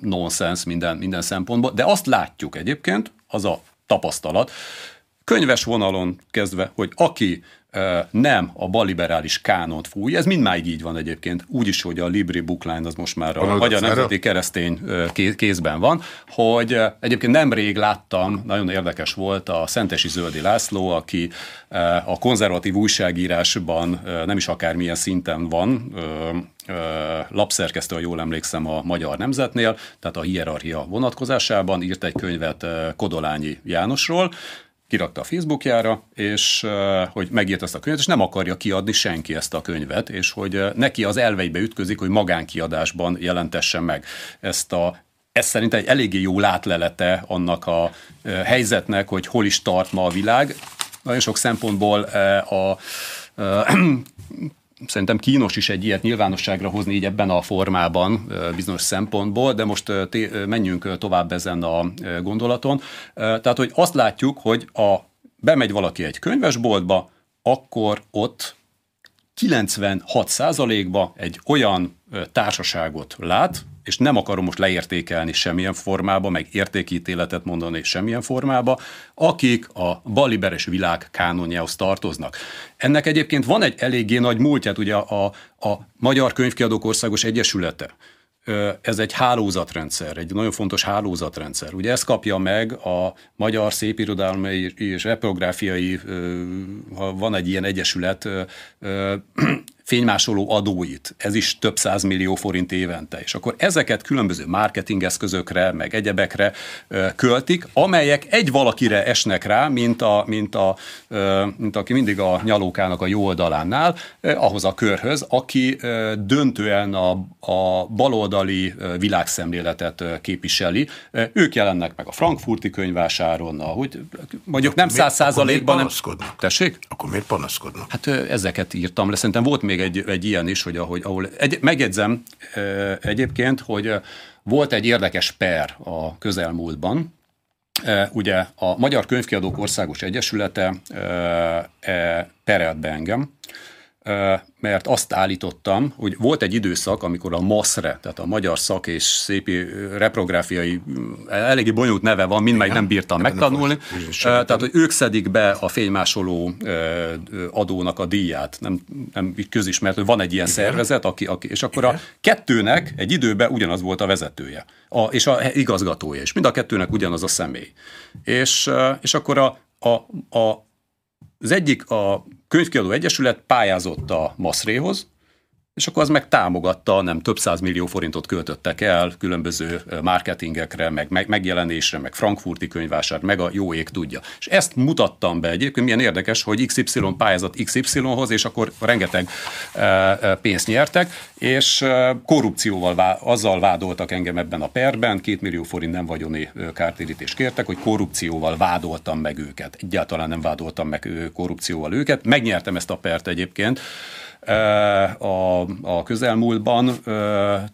nonsens minden, minden szempontból, de azt látjuk egyébként, az a tapasztalat, könyves vonalon kezdve, hogy aki nem a baliberális kánont fúj, ez mindmáig így van egyébként, úgyis, hogy a Libri Bookline az most már a Magyar Nemzeti Keresztény kézben van, hogy egyébként nemrég láttam, nagyon érdekes volt a Szentesi Zöldi László, aki a konzervatív újságírásban nem is akármilyen szinten van, lapszerkesztő, ha jól emlékszem, a Magyar Nemzetnél, tehát a hierarchia vonatkozásában írt egy könyvet Kodolányi Jánosról, kirakta a Facebookjára, és hogy megírt ezt a könyvet, és nem akarja kiadni senki ezt a könyvet, és hogy neki az elveibe ütközik, hogy magánkiadásban jelentesse meg ezt a ez szerint egy eléggé jó látlelete annak a helyzetnek, hogy hol is tart ma a világ. Nagyon sok szempontból a szerintem kínos is egy ilyet nyilvánosságra hozni így ebben a formában bizonyos szempontból, de most menjünk tovább ezen a gondolaton. Tehát, hogy azt látjuk, hogy a, bemegy valaki egy könyvesboltba, akkor ott 96%-ba egy olyan társaságot lát, és nem akarom most leértékelni semmilyen formába, meg értékítéletet mondani semmilyen formába, akik a baliberes világ kánonjához tartoznak. Ennek egyébként van egy eléggé nagy múltját, ugye a, a Magyar Könyvkiadók Országos Egyesülete, ez egy hálózatrendszer, egy nagyon fontos hálózatrendszer. Ugye ezt kapja meg a Magyar Szépirodalmi és Epográfiai, ha van egy ilyen egyesület, fénymásoló adóit, ez is több száz millió forint évente, és akkor ezeket különböző marketingeszközökre, meg egyebekre költik, amelyek egy valakire esnek rá, mint, a, mint, a, mint aki mindig a nyalókának a jó oldalánál, ahhoz a körhöz, aki döntően a, a baloldali világszemléletet képviseli. Ők jelennek meg a frankfurti könyvásáron, ahogy mondjuk nem száz százalékban nem... Tessék? Akkor miért panaszkodnak? Hát ezeket írtam le. Szerintem volt még egy, egy ilyen is, hogy ahogy, ahol... Egy, megjegyzem egyébként, hogy volt egy érdekes per a közelmúltban, Ugye a Magyar Könyvkiadók Országos Egyesülete perelt be engem, mert azt állítottam, hogy volt egy időszak, amikor a MASZRE, tehát a Magyar Szak és Szépi Reprográfiai, eléggé bonyolult neve van, mindmáig nem bírtam megtanulni, tehát hogy ők szedik be a fénymásoló adónak a díját, nem, nem közismert, hogy van egy ilyen szervezet, aki, aki, és akkor a kettőnek egy időben ugyanaz volt a vezetője, a, és a igazgatója, és mind a kettőnek ugyanaz a személy. És, és akkor a, a, a, az egyik a könyvkiadó egyesület pályázott a Maszréhoz, és akkor az meg támogatta, nem több száz millió forintot költöttek el különböző marketingekre, meg megjelenésre, meg frankfurti könyvásár, meg a jó ég tudja. És ezt mutattam be egyébként, milyen érdekes, hogy XY pályázat XY-hoz, és akkor rengeteg pénzt nyertek, és korrupcióval, azzal vádoltak engem ebben a perben, két millió forint nem vagyoni kártérítést kértek, hogy korrupcióval vádoltam meg őket. Egyáltalán nem vádoltam meg korrupcióval őket. Megnyertem ezt a pert egyébként, a, a közelmúltban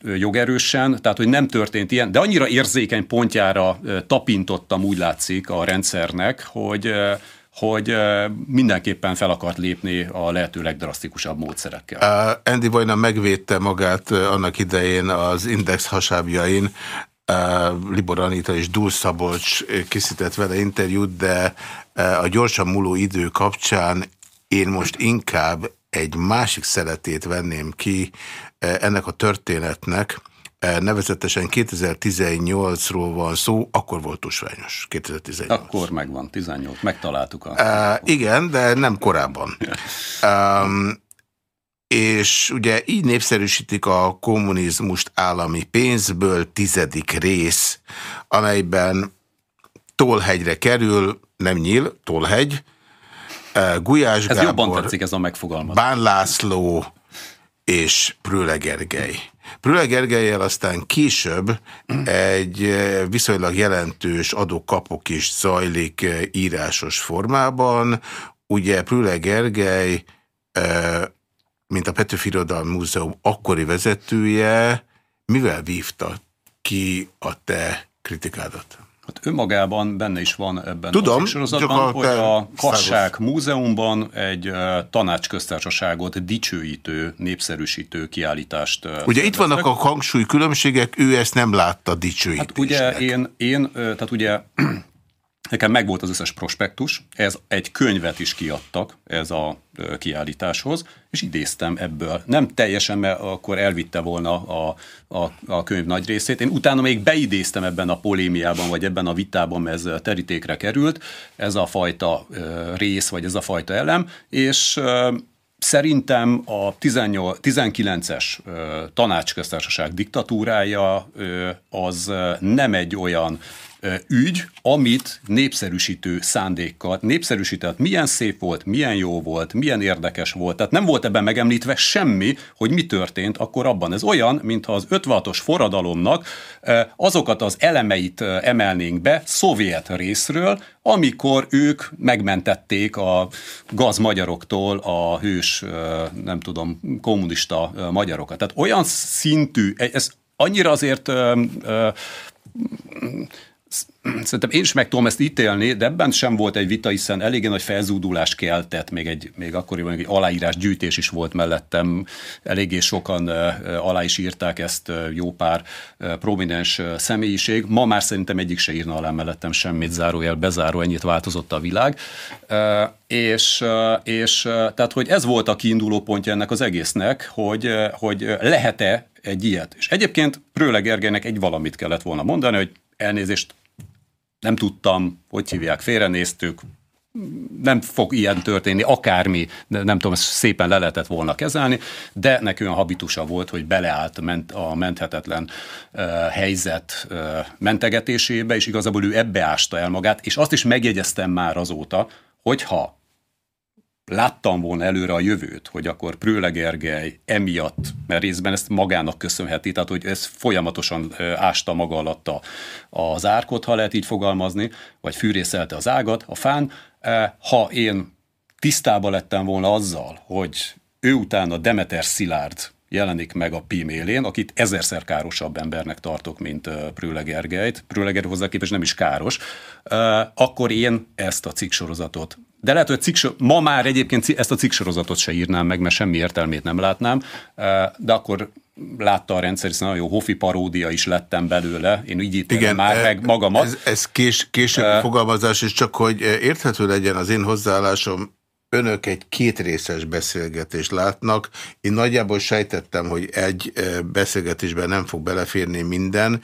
jogerősen, tehát hogy nem történt ilyen, de annyira érzékeny pontjára tapintottam, úgy látszik a rendszernek, hogy hogy mindenképpen fel akart lépni a lehető legdrasztikusabb módszerekkel. Uh, Andy Vajna megvédte magát annak idején az Index hasábjain, uh, Libor Anita és Dúl Szabolcs készített vele interjút, de a gyorsan múló idő kapcsán én most inkább egy másik szeretét venném ki e, ennek a történetnek, e, nevezetesen 2018-ról van szó, akkor volt tusványos, 2018. Akkor megvan, 18, megtaláltuk. A... Uh, igen, de nem korábban. um, és ugye így népszerűsítik a kommunizmust állami pénzből tizedik rész, amelyben Tolhegyre kerül, nem nyíl, Tolhegy, Gulyás ez Gábor, jobban tetszik ez a megfogalmazás. Bán László és Prüle Gergely. Prüle Gergelyel aztán később egy viszonylag jelentős adókapok is zajlik írásos formában. Ugye Prüle Gergely, mint a Petőfi Irodalmi Múzeum akkori vezetője, mivel vívta ki a te kritikádat? Hát önmagában benne is van ebben Tudom, a sorozatban, a hogy a Kassák Múzeumban egy tanácsköztársaságot dicsőítő, népszerűsítő kiállítást Ugye itt vannak a hangsúly különbségek, ő ezt nem látta dicsőítésnek. Hát ugye én, én tehát ugye Nekem megvolt az összes prospektus, ez egy könyvet is kiadtak ez a kiállításhoz, és idéztem ebből. Nem teljesen, mert akkor elvitte volna a, a, a könyv nagy részét. Én utána még beidéztem ebben a polémiában, vagy ebben a vitában, ez terítékre került, ez a fajta rész, vagy ez a fajta elem, és Szerintem a 19-es tanácsköztársaság diktatúrája az nem egy olyan ügy, amit népszerűsítő szándékkal népszerűsített, milyen szép volt, milyen jó volt, milyen érdekes volt. Tehát nem volt ebben megemlítve semmi, hogy mi történt akkor abban. Ez olyan, mintha az 56-os forradalomnak azokat az elemeit emelnénk be szovjet részről, amikor ők megmentették a gazmagyaroktól a hős, nem tudom, kommunista magyarokat. Tehát olyan szintű, ez annyira azért Szerintem én is meg tudom ezt ítélni, de ebben sem volt egy vita, hiszen eléggé nagy felzúdulás keltett, még, egy, még akkoriban egy aláírás gyűjtés is volt mellettem, eléggé sokan alá is írták ezt jó pár prominens személyiség. Ma már szerintem egyik se írna alá mellettem semmit, zárójel, bezáró, ennyit változott a világ. És, és tehát, hogy ez volt a kiinduló pontja ennek az egésznek, hogy, hogy lehet-e egy ilyet. És egyébként Prőle Gergelynek egy valamit kellett volna mondani, hogy elnézést nem tudtam, hogy hívják, félrenéztük, nem fog ilyen történni, akármi, nem tudom, ezt szépen le lehetett volna kezelni, de neki olyan habitusa volt, hogy beleállt a menthetetlen helyzet mentegetésébe, és igazából ő ebbe ásta el magát, és azt is megjegyeztem már azóta, hogyha láttam volna előre a jövőt, hogy akkor Prőle Gergely emiatt, mert részben ezt magának köszönheti, tehát hogy ez folyamatosan ásta maga alatt a, az árkot, ha lehet így fogalmazni, vagy fűrészelte az ágat a fán. Ha én tisztába lettem volna azzal, hogy ő utána Demeter Szilárd jelenik meg a PIM élén, akit ezerszer károsabb embernek tartok, mint Prőle Gergelyt. Prőle Gergely hozzá képest nem is káros. Akkor én ezt a cikksorozatot de lehet, hogy cikk, ma már egyébként ezt a cikksorozatot se írnám meg, mert semmi értelmét nem látnám, de akkor látta a rendszer, hiszen nagyon jó hofi paródia is lettem belőle, én így ítélem már e, meg magamat. Ez, ez kés, később uh, fogalmazás, és csak hogy érthető legyen az én hozzáállásom, önök egy kétrészes beszélgetést látnak. Én nagyjából sejtettem, hogy egy beszélgetésben nem fog beleférni minden,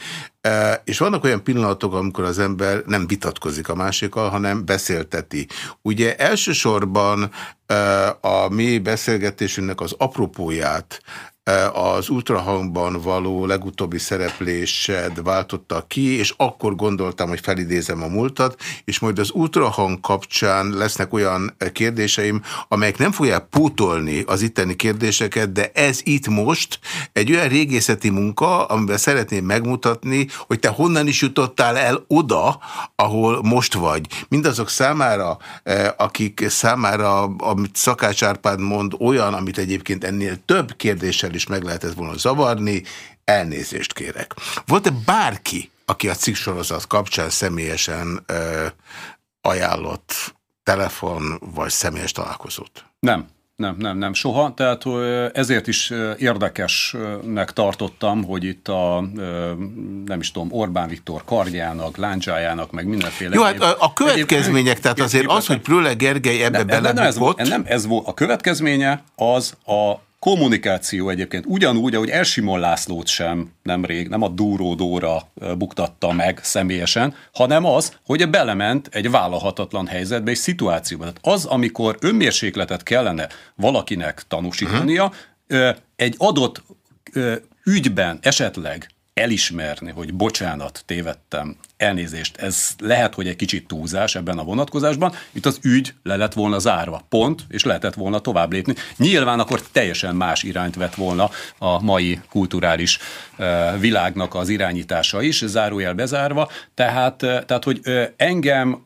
és vannak olyan pillanatok, amikor az ember nem vitatkozik a másikkal, hanem beszélteti. Ugye elsősorban a mi beszélgetésünknek az apropóját az ultrahangban való legutóbbi szereplésed váltotta ki, és akkor gondoltam, hogy felidézem a múltat, és majd az ultrahang kapcsán lesznek olyan kérdéseim, amelyek nem fogják pótolni az itteni kérdéseket, de ez itt most egy olyan régészeti munka, amiben szeretném megmutatni, hogy te honnan is jutottál el oda, ahol most vagy. Mindazok számára, akik számára, amit Szakács Árpád mond, olyan, amit egyébként ennél több kérdéssel is meg lehetett volna zavarni, elnézést kérek. Volt-e bárki, aki a cikksorozat kapcsán személyesen ö, ajánlott telefon vagy személyes találkozót? Nem. Nem, nem, nem, soha. Tehát ezért is érdekesnek tartottam, hogy itt a, nem is tudom, Orbán Viktor kardjának, láncsájának, meg mindenféle... Jó, hát a, a következmények, tehát azért az, hogy Prőle Gergely ebbe belebukott... Nem, ez, nem ez volt. A következménye az a kommunikáció egyébként ugyanúgy, ahogy Elsimon Lászlót sem nemrég, nem a Dúródóra buktatta meg személyesen, hanem az, hogy belement egy vállalhatatlan helyzetbe és szituációba. Tehát az, amikor önmérsékletet kellene valakinek tanúsítania, uh-huh. egy adott ügyben esetleg elismerni, hogy bocsánat, tévedtem, elnézést, ez lehet, hogy egy kicsit túlzás ebben a vonatkozásban, itt az ügy le lett volna zárva, pont, és lehetett volna tovább lépni. Nyilván akkor teljesen más irányt vett volna a mai kulturális világnak az irányítása is, zárójel bezárva, tehát, tehát hogy engem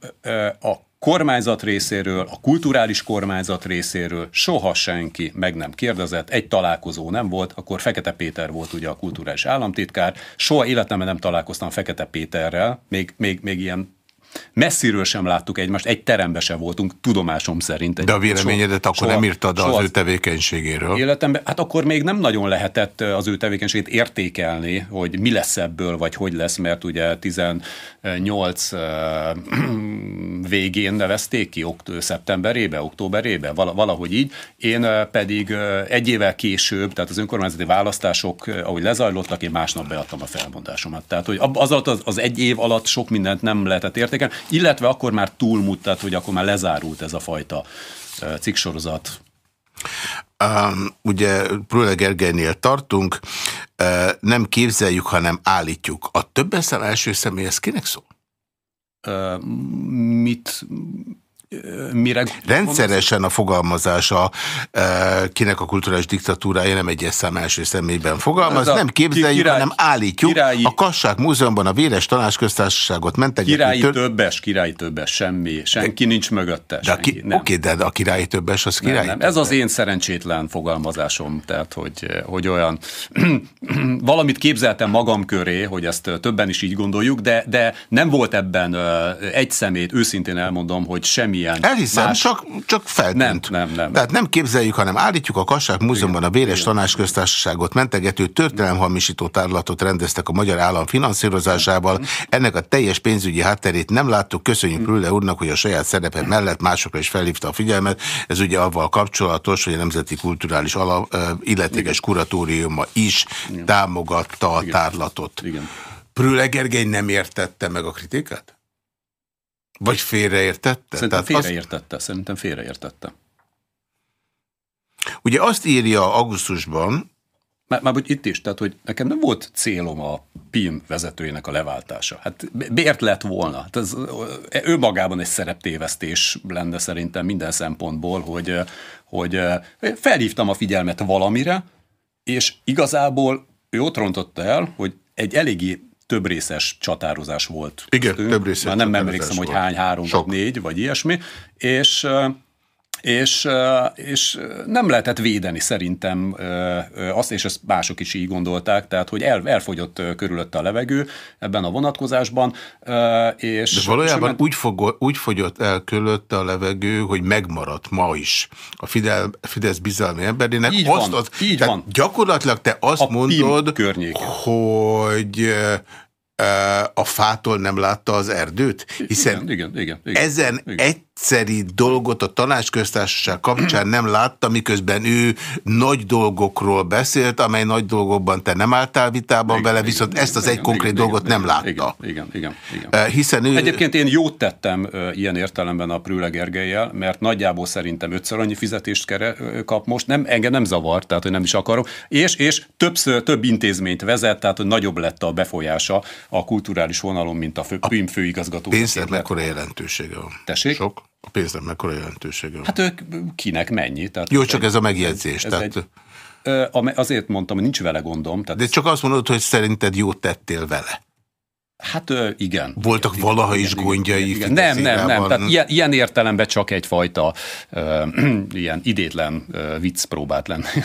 a kormányzat részéről, a kulturális kormányzat részéről soha senki meg nem kérdezett, egy találkozó nem volt, akkor Fekete Péter volt ugye a kulturális államtitkár, soha életemben nem találkoztam Fekete Péterrel, még, még, még ilyen Messziről sem láttuk egymást, egy terembe se voltunk, tudomásom szerint. De a véleményedet soha, akkor soha, nem írtad soha az ő tevékenységéről? Életemben, hát akkor még nem nagyon lehetett az ő tevékenységét értékelni, hogy mi lesz ebből, vagy hogy lesz, mert ugye 18 végén nevezték ki, szeptemberébe, októberébe, valahogy így. Én pedig egy évvel később, tehát az önkormányzati választások, ahogy lezajlottak, én másnap beadtam a felmondásomat. Tehát, hogy az alatt az, az egy év alatt sok mindent nem lehetett értékelni, értéken, illetve akkor már túlmutat, hogy akkor már lezárult ez a fajta cikksorozat. Um, ugye Prőle Gergelynél tartunk, uh, nem képzeljük, hanem állítjuk. A többeszem első személy, ez kinek szól? Uh, mit mire... Rendszeresen a fogalmazása e, kinek a kulturális diktatúrája nem egyes szám első személyben fogalmaz, nem képzeljük, király, hanem állítjuk. Királyi, a Kassák Múzeumban a véres tanácsköztársaságot mentek. Királyi tör... többes, királyi többes, semmi. Senki de, nincs mögötte. De ki, oké, de a királyi többes az királyi nem, nem. Ez az én szerencsétlen fogalmazásom, tehát hogy, hogy olyan valamit képzeltem magam köré, hogy ezt többen is így gondoljuk, de, de nem volt ebben egy szemét, őszintén elmondom, hogy semmi semmilyen Elhiszem, más... csak, csak feltűnt. Nem, nem, nem. Tehát nem képzeljük, hanem állítjuk a Kassák Múzeumban a Véres Tanácsköztársaságot mentegető történelemhamisító tárlatot rendeztek a Magyar Állam finanszírozásával. Ennek a teljes pénzügyi hátterét nem láttuk. Köszönjük Rülle úrnak, hogy a saját szerepe mellett másokra is felhívta a figyelmet. Ez ugye avval kapcsolatos, hogy a Nemzeti Kulturális Alap, illetékes kuratóriuma is támogatta a tárlatot. Prüle Gergely nem értette meg a kritikát? Vagy félreértette? Szerintem Tehát félreértette, azt... szerintem félreértette. Ugye azt írja augusztusban, már, már itt is, tehát hogy nekem nem volt célom a PIM vezetőjének a leváltása. Hát miért lett volna? Hát ez ő magában egy szereptévesztés lenne szerintem minden szempontból, hogy, hogy felhívtam a figyelmet valamire, és igazából ő ott rontotta el, hogy egy eléggé több részes csatározás volt. Igen, több részes Már nem emlékszem, hogy hány, három Sok. vagy négy, vagy ilyesmi, és és, és nem lehetett védeni szerintem azt, és ezt mások is így gondolták, tehát hogy el, elfogyott körülötte a levegő ebben a vonatkozásban. És, De valójában és úgy, fog, úgy fogyott el körülötte a levegő, hogy megmaradt ma is a Fidel, Fidesz bizalmi emberének. Így azt, van, az, így van. Gyakorlatilag te azt a mondod, hogy a fától nem látta az erdőt? Hiszen igen, igen, igen, igen, ezen igen. Egyszeri dolgot a tanácsköztársaság kapcsán nem látta, miközben ő nagy dolgokról beszélt, amely nagy dolgokban te nem álltál vitában igen, vele, viszont igen, ezt az igen, egy konkrét igen, dolgot igen, nem látta. Igen, igen, igen, igen. Hiszen ő... Egyébként én jót tettem ilyen értelemben a Prüle Gergelyel, mert nagyjából szerintem ötször annyi fizetést kere, kap most, nem, engem nem zavar, tehát hogy nem is akarom, és, és többször, több intézményt vezet, tehát hogy nagyobb lett a befolyása a kulturális vonalon, mint a, fő, a főigazgató. Pénznek mekkora jelentősége van? Tessék? Sok. A pénznek mekkora jelentősége? Hát ők kinek mennyi? Tehát Jó, csak ez a megjegyzés. Ez, ez tehát... egy, azért mondtam, hogy nincs vele gondom. Tehát De csak azt mondod, hogy szerinted jót tettél vele. Hát igen. Voltak igen, valaha igen, is igen, gondjai? Igen, igen. Nem, nem, nem. Tehát ilyen, ilyen értelemben csak egyfajta uh, ilyen idétlen uh, vicc próbált lenni.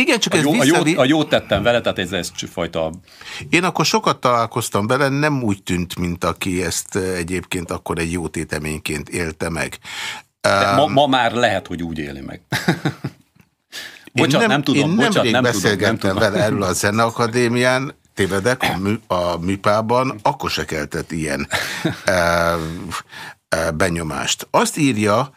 Igen, csak a ez jó, vissza... a, jót, a jót tettem vele, tehát ez, ez fajta... Én akkor sokat találkoztam vele, nem úgy tűnt, mint aki ezt eh, egyébként akkor egy jó téteményként élte meg. De ma, ma már lehet, hogy úgy éli meg. bocsánat, nem, nem tudom. Én bocsánat, nem beszélgettem tudom, nem vele erről a Zeneakadémián, tévedek, a, mű, a műpában, akkor se keltett ilyen e, e, benyomást. Azt írja,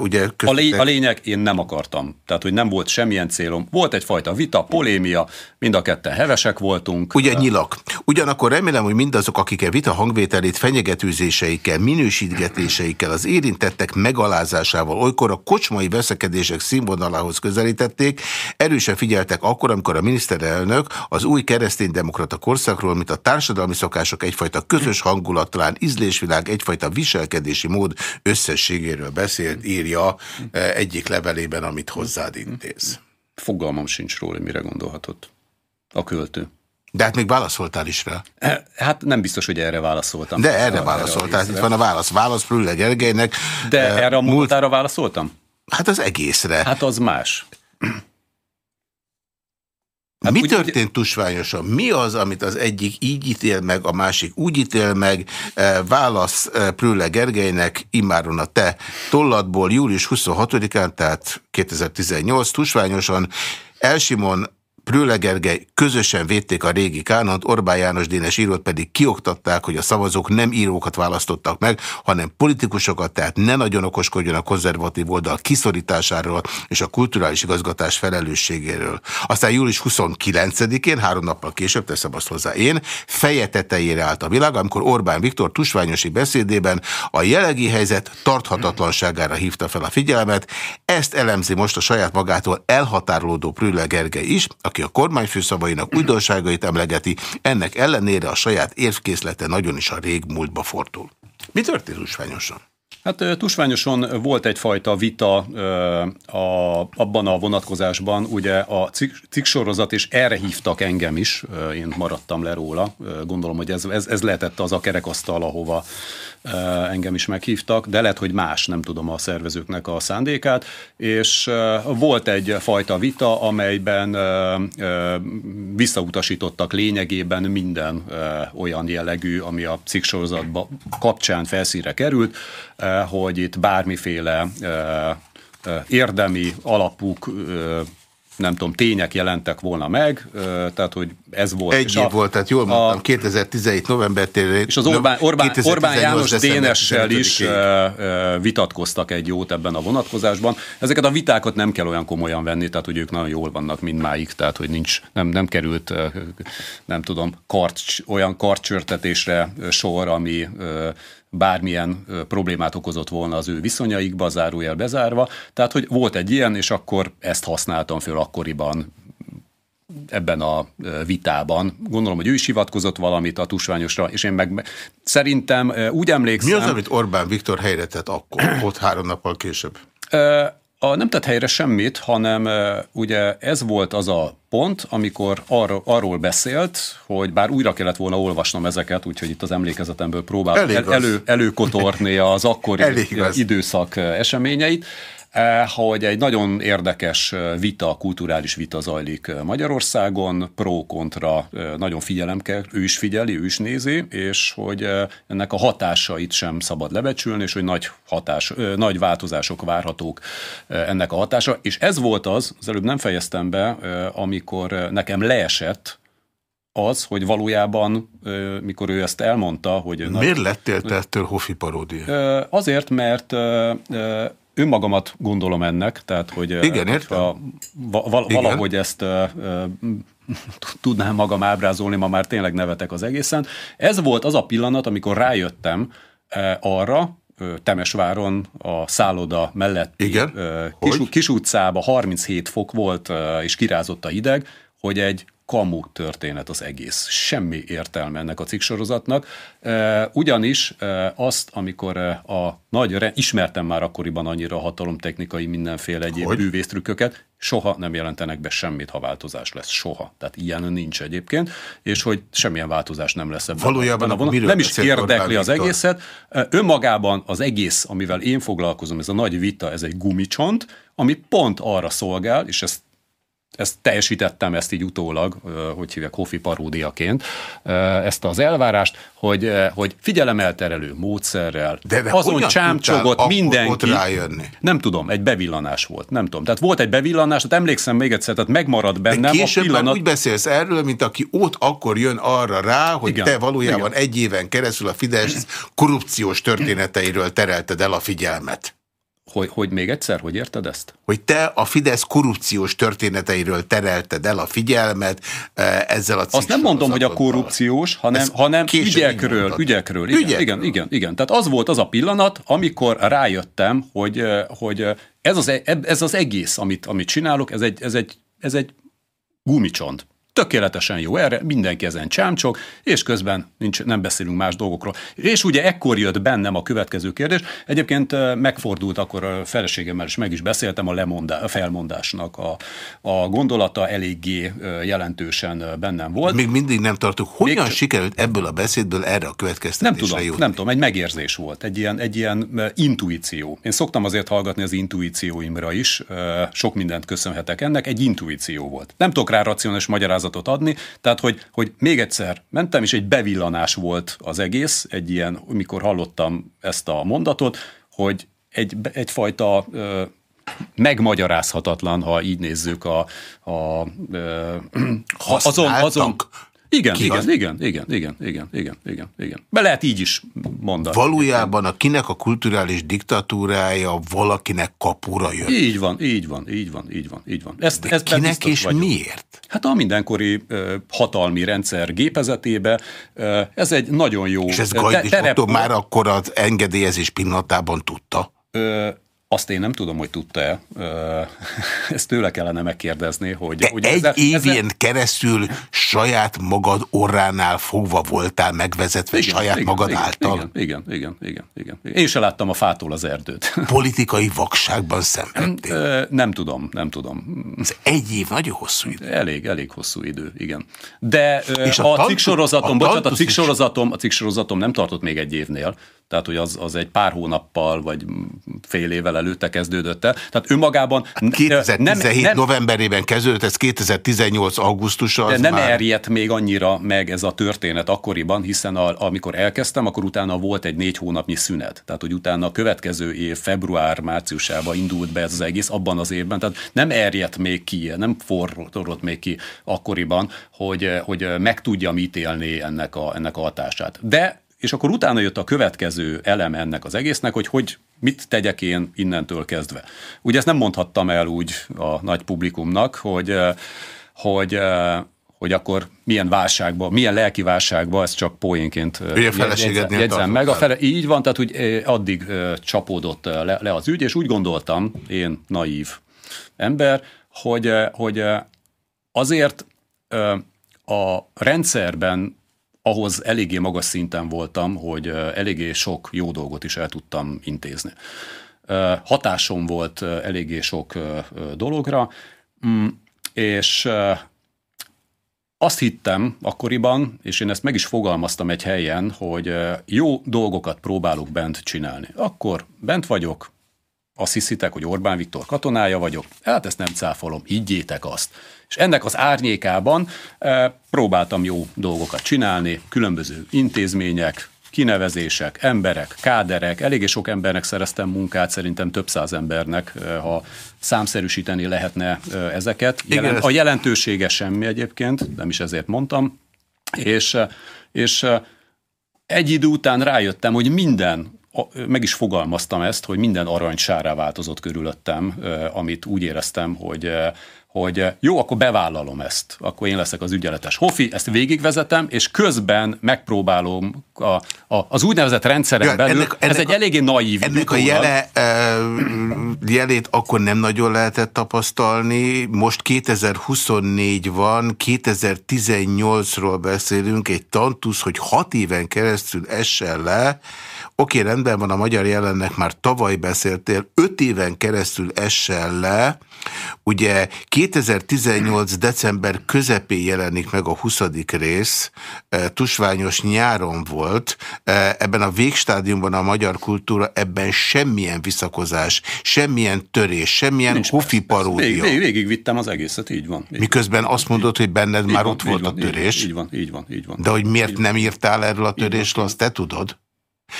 Ugye a, lény, a lényeg, én nem akartam. Tehát, hogy nem volt semmilyen célom. Volt egyfajta vita, polémia, mind a ketten hevesek voltunk. Ugye nyilak. Ugyanakkor remélem, hogy mindazok, akik a vita hangvételét fenyegetőzéseikkel, minősítgetéseikkel, az érintettek megalázásával, olykor a kocsmai veszekedések színvonalához közelítették, erősen figyeltek akkor, amikor a miniszterelnök az új kereszténydemokrata korszakról, mint a társadalmi szokások egyfajta közös hangulat, ízlésvilág, egyfajta viselkedési mód összességéről beszélt írja eh, egyik levelében, amit hozzád intéz. Fogalmam sincs róla, mire gondolhatott a költő. De hát még válaszoltál is rá. Eh, hát nem biztos, hogy erre válaszoltam. De erre válaszoltál, itt van a válasz. Válasz Prülle Gergelynek. De uh, erre a múltára múlt... válaszoltam? Hát az egészre. Hát az más. Hát Mi történt tusványosan? Mi az, amit az egyik így ítél meg, a másik úgy ítél meg? E, válasz e, Prülle Gergelynek, immáron a te tolladból július 26-án, tehát 2018 tusványosan Elsimon Prőle közösen védték a régi kánont, Orbán János Dénes írót pedig kioktatták, hogy a szavazók nem írókat választottak meg, hanem politikusokat, tehát ne nagyon okoskodjon a konzervatív oldal kiszorításáról és a kulturális igazgatás felelősségéről. Aztán július 29-én, három nappal később, teszem azt hozzá én, feje tetejére állt a világ, amikor Orbán Viktor tusványosi beszédében a jelenlegi helyzet tarthatatlanságára hívta fel a figyelmet. Ezt elemzi most a saját magától elhatárolódó Prüle Gergely is, aki a kormányfő szavainak újdonságait emlegeti, ennek ellenére a saját érvkészlete nagyon is a rég múltba fordul. Mi történt Tusványosan? Hát Tusványoson volt egyfajta vita a, abban a vonatkozásban, ugye a cikksorozat, és erre hívtak engem is, én maradtam le róla, gondolom, hogy ez, ez, ez lehetett az a kerekasztal, ahova engem is meghívtak, de lehet, hogy más, nem tudom a szervezőknek a szándékát, és volt egy fajta vita, amelyben visszautasítottak lényegében minden olyan jellegű, ami a cikksorozatban kapcsán felszínre került, hogy itt bármiféle érdemi alapuk nem tudom, tények jelentek volna meg, tehát hogy ez volt. Egy év a, volt, tehát jól mondtam, 2017 november És az Orbán, Orbán, Orbán János Dénessel is vitatkoztak egy jót ebben a vonatkozásban. Ezeket a vitákat nem kell olyan komolyan venni, tehát hogy ők nagyon jól vannak mindmáig, tehát hogy nincs, nem, nem került, nem tudom, kart, olyan kartcsörtetésre sor, ami bármilyen problémát okozott volna az ő viszonyaikba, zárójel bezárva. Tehát, hogy volt egy ilyen, és akkor ezt használtam föl akkoriban ebben a vitában. Gondolom, hogy ő is hivatkozott valamit a tusványosra, és én meg szerintem úgy emlékszem... Mi az, amit Orbán Viktor helyre tett akkor, ott három nappal később? A nem tett helyre semmit, hanem ugye ez volt az a pont, amikor arra, arról beszélt, hogy bár újra kellett volna olvasnom ezeket, úgyhogy itt az emlékezetemből próbálom el, elő, előkotorni az akkori időszak eseményeit, hogy egy nagyon érdekes eh, vita, kulturális vita zajlik eh, Magyarországon, pro-kontra nagyon figyelem kell, ő is figyeli, ő is nézi, és hogy ennek a hatásait sem szabad lebecsülni, és hogy nagy, hatás, nagy változások várhatók ennek a hatása. És ez volt az, az előbb nem fejeztem be, amikor nekem leesett az, hogy valójában, mikor ő ezt elmondta, hogy... Miért nagy, lettél te ettől Hofi paródia? Azért, mert önmagamat gondolom ennek, tehát hogy Igen, értem. A, val, Igen. valahogy ezt tudnám magam ábrázolni, ma már tényleg nevetek az egészen. Ez volt az a pillanat, amikor rájöttem arra, Temesváron a szálloda mellett kis, kis utcába 37 fok volt, és kirázott a hideg, hogy egy kamu történet az egész. Semmi értelme ennek a cikksorozatnak. Ugyanis azt, amikor a nagy, ismertem már akkoriban annyira a hatalomtechnikai mindenféle egyéb bűvésztrükköket, soha nem jelentenek be semmit, ha változás lesz. Soha. Tehát ilyen nincs egyébként, és hogy semmilyen változás nem lesz ebben. Valójában a, a nem is érdekli az egészet. Önmagában az egész, amivel én foglalkozom, ez a nagy vita, ez egy gumicsont, ami pont arra szolgál, és ezt ezt teljesítettem, ezt így utólag, hogy hívják, Hofi paródiaként, ezt az elvárást, hogy, hogy figyelemelterelő módszerrel, de, de azon csámcsogott mindenki. Nem tudom, egy bevillanás volt, nem tudom. Tehát volt egy bevillanás, tehát emlékszem még egyszer, tehát megmaradt bennem de a pillanat... úgy beszélsz erről, mint aki ott akkor jön arra rá, hogy igen, te valójában igen. egy éven keresztül a Fidesz korrupciós történeteiről terelted el a figyelmet. Hogy, hogy még egyszer, hogy érted ezt? Hogy te a Fidesz korrupciós történeteiről terelted el a figyelmet eh, ezzel a Azt nem mondom, hogy a korrupciós, hanem, hanem ügyekről, ügyekről. Igen, ügyekről. igen, igen, igen. Tehát az volt az a pillanat, amikor rájöttem, hogy, eh, hogy eh, ez, az, e, ez az egész, amit, amit csinálok, ez egy, ez egy, ez egy gumicsont tökéletesen jó erre, mindenki ezen csámcsok, és közben nincs, nem beszélünk más dolgokról. És ugye ekkor jött bennem a következő kérdés. Egyébként megfordult akkor a feleségemmel, és meg is beszéltem a, lemondá, a felmondásnak a, a gondolata eléggé jelentősen bennem volt. Még mindig nem tartok. Hogyan Még sikerült ebből a beszédből erre a következtetésre Nem tudom, jutni? nem tudom, egy megérzés volt, egy ilyen, egy ilyen intuíció. Én szoktam azért hallgatni az intuícióimra is, sok mindent köszönhetek ennek, egy intuíció volt. Nem tudok rá racionális magyarázatot magyarázatot adni, tehát hogy, hogy még egyszer mentem, és egy bevillanás volt az egész, egy ilyen, mikor hallottam ezt a mondatot, hogy egy, egyfajta ö, megmagyarázhatatlan, ha így nézzük a, a, ö, azon, azon, igen, igen, igen, igen, igen, igen, igen, igen, igen. Be lehet így is mondani. Valójában a kinek a kulturális diktatúrája valakinek kapura jön. Így van, így van, így van, így van, így van. Ezt, ezt kinek és vagyok. miért? Hát a mindenkori uh, hatalmi rendszer gépezetébe uh, ez egy nagyon jó És ez Gajdis már akkor az engedélyezés pillanatában tudta? Uh, azt én nem tudom, hogy tudta-e. Ezt tőle kellene megkérdezni, hogy... De hogy egy ezzel, évén ezzel... keresztül saját magad orránál fogva voltál megvezetve igen, saját igen, magad igen, által? Igen, igen, igen, igen, igen, igen. Én se láttam a fától az erdőt. Politikai vakságban szenvedtél? Nem tudom, nem tudom. Ez egy év nagyon hosszú idő. Elég, elég hosszú idő, igen. De És a, a cikksorozatom, bocsánat, a cikksorozatom, a cikksorozatom nem tartott még egy évnél, tehát hogy az, az egy pár hónappal vagy fél évvel előtte kezdődött el. Tehát önmagában... 2017 nem, nem, novemberében kezdődött, ez 2018 augusztusa. De nem már... erjedt még annyira meg ez a történet akkoriban, hiszen a, amikor elkezdtem, akkor utána volt egy négy hónapnyi szünet. Tehát, hogy utána a következő év február-márciusában indult be ez az egész, abban az évben. Tehát nem erjedt még ki, nem forrott még ki akkoriban, hogy, hogy meg tudjam ítélni ennek a, ennek a hatását. De és akkor utána jött a következő elem ennek az egésznek, hogy hogy mit tegyek én innentől kezdve. Ugye ezt nem mondhattam el úgy a nagy publikumnak, hogy, hogy hogy akkor milyen válságban, milyen lelki válságban, ez csak poénként jegyzem, jegyzem meg. A fele, így van, tehát hogy addig csapódott le, le az ügy, és úgy gondoltam, én naív ember, hogy, hogy azért a rendszerben ahhoz eléggé magas szinten voltam, hogy eléggé sok jó dolgot is el tudtam intézni. Hatásom volt eléggé sok dologra, mm, és azt hittem akkoriban, és én ezt meg is fogalmaztam egy helyen, hogy jó dolgokat próbálok bent csinálni. Akkor bent vagyok, azt hiszitek, hogy Orbán Viktor katonája vagyok, hát ezt nem cáfolom, higgyétek azt. És ennek az árnyékában e, próbáltam jó dolgokat csinálni, különböző intézmények, kinevezések, emberek, káderek, eléggé sok embernek szereztem munkát, szerintem több száz embernek, ha számszerűsíteni lehetne ezeket. Igen, a jelentősége semmi egyébként, nem is ezért mondtam. És, és egy idő után rájöttem, hogy minden meg is fogalmaztam ezt, hogy minden aranysárá változott körülöttem, amit úgy éreztem, hogy hogy jó, akkor bevállalom ezt, akkor én leszek az ügyeletes hofi, ezt végigvezetem, és közben megpróbálom a, a, az úgynevezett rendszeren ja, belül, ennek, ennek ez egy eléggé naív Ennek a jele, jelét akkor nem nagyon lehetett tapasztalni, most 2024 van, 2018-ról beszélünk, egy tantusz, hogy hat éven keresztül essen le, Oké, rendben van, a magyar jelennek már tavaly beszéltél, öt éven keresztül essen le, ugye 2018. december közepén jelenik meg a 20. rész, e, tusványos nyáron volt, e, ebben a végstádiumban a magyar kultúra, ebben semmilyen visszakozás, semmilyen törés, semmilyen Nincs hofi paródia. Vég, vég, végig vittem az egészet, így van. Így Miközben van, azt mondod, hogy benned így már van, ott volt van, a törés. Így van, így van, így van. De hogy miért nem írtál erről a törésről, azt te tudod?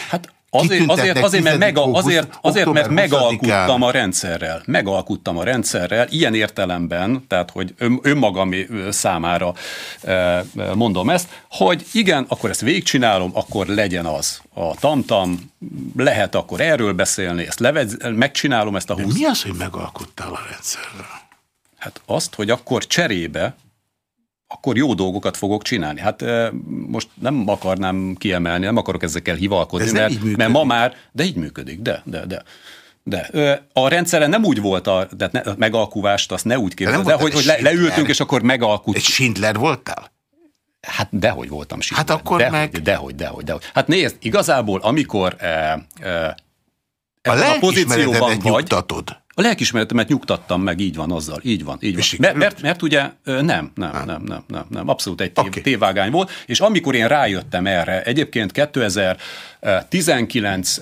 Hát Azért, azért, azért, mert, mega, azért, azért, mert megalkuttam a rendszerrel. Megalkuttam a rendszerrel, ilyen értelemben, tehát hogy ön, önmagam számára mondom ezt, hogy igen, akkor ezt végigcsinálom, akkor legyen az a tamtam, lehet akkor erről beszélni, ezt levez, megcsinálom ezt a húsz. Mi az, hogy megalkuttál a rendszerrel? Hát azt, hogy akkor cserébe akkor jó dolgokat fogok csinálni. Hát most nem akarnám kiemelni, nem akarok ezekkel hivalkodni, mert, mert ma már, de így működik, de, de, de. De a rendszeren nem úgy volt a, de ne, megalkuvást, azt ne úgy képzelni, de, de hogy, hogy le, leültünk, és akkor megalkut. Egy Schindler voltál? Hát dehogy voltam Schindler. Hát akkor dehogy, meg... Dehogy, dehogy, dehogy. Hát nézd, igazából amikor e, e, a, a pozícióban vagy... Nyugtatod. A lelkismeretemet nyugtattam meg, így van azzal, így van, így van. Mert, mert, mert ugye nem, nem, nem, nem, nem, nem, nem abszolút egy tév, okay. tévágány volt, és amikor én rájöttem erre, egyébként 2019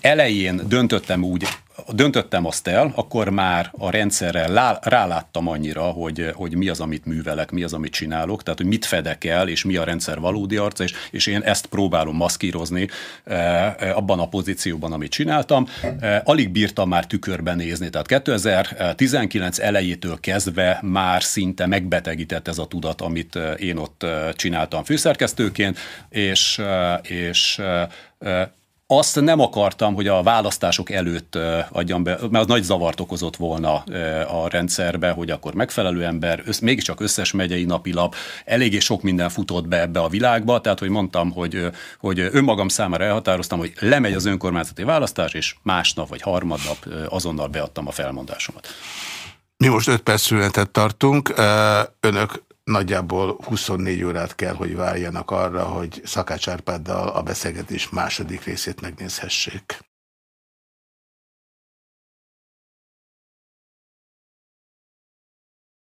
elején döntöttem úgy döntöttem azt el, akkor már a rendszerrel ráláttam annyira, hogy, hogy mi az, amit művelek, mi az, amit csinálok, tehát hogy mit fedek el, és mi a rendszer valódi arca, és, és én ezt próbálom maszkírozni e, abban a pozícióban, amit csináltam. E, alig bírtam már tükörben nézni, tehát 2019 elejétől kezdve már szinte megbetegített ez a tudat, amit én ott csináltam főszerkesztőként, és, és azt nem akartam, hogy a választások előtt adjam be, mert az nagy zavart okozott volna a rendszerbe, hogy akkor megfelelő ember, össz, mégiscsak összes megyei napilap, eléggé sok minden futott be ebbe a világba, tehát hogy mondtam, hogy, hogy önmagam számára elhatároztam, hogy lemegy az önkormányzati választás, és másnap vagy harmadnap azonnal beadtam a felmondásomat. Mi most öt perc szünetet tartunk. Önök nagyjából 24 órát kell, hogy várjanak arra, hogy Szakács Árpáddal a beszélgetés második részét megnézhessék.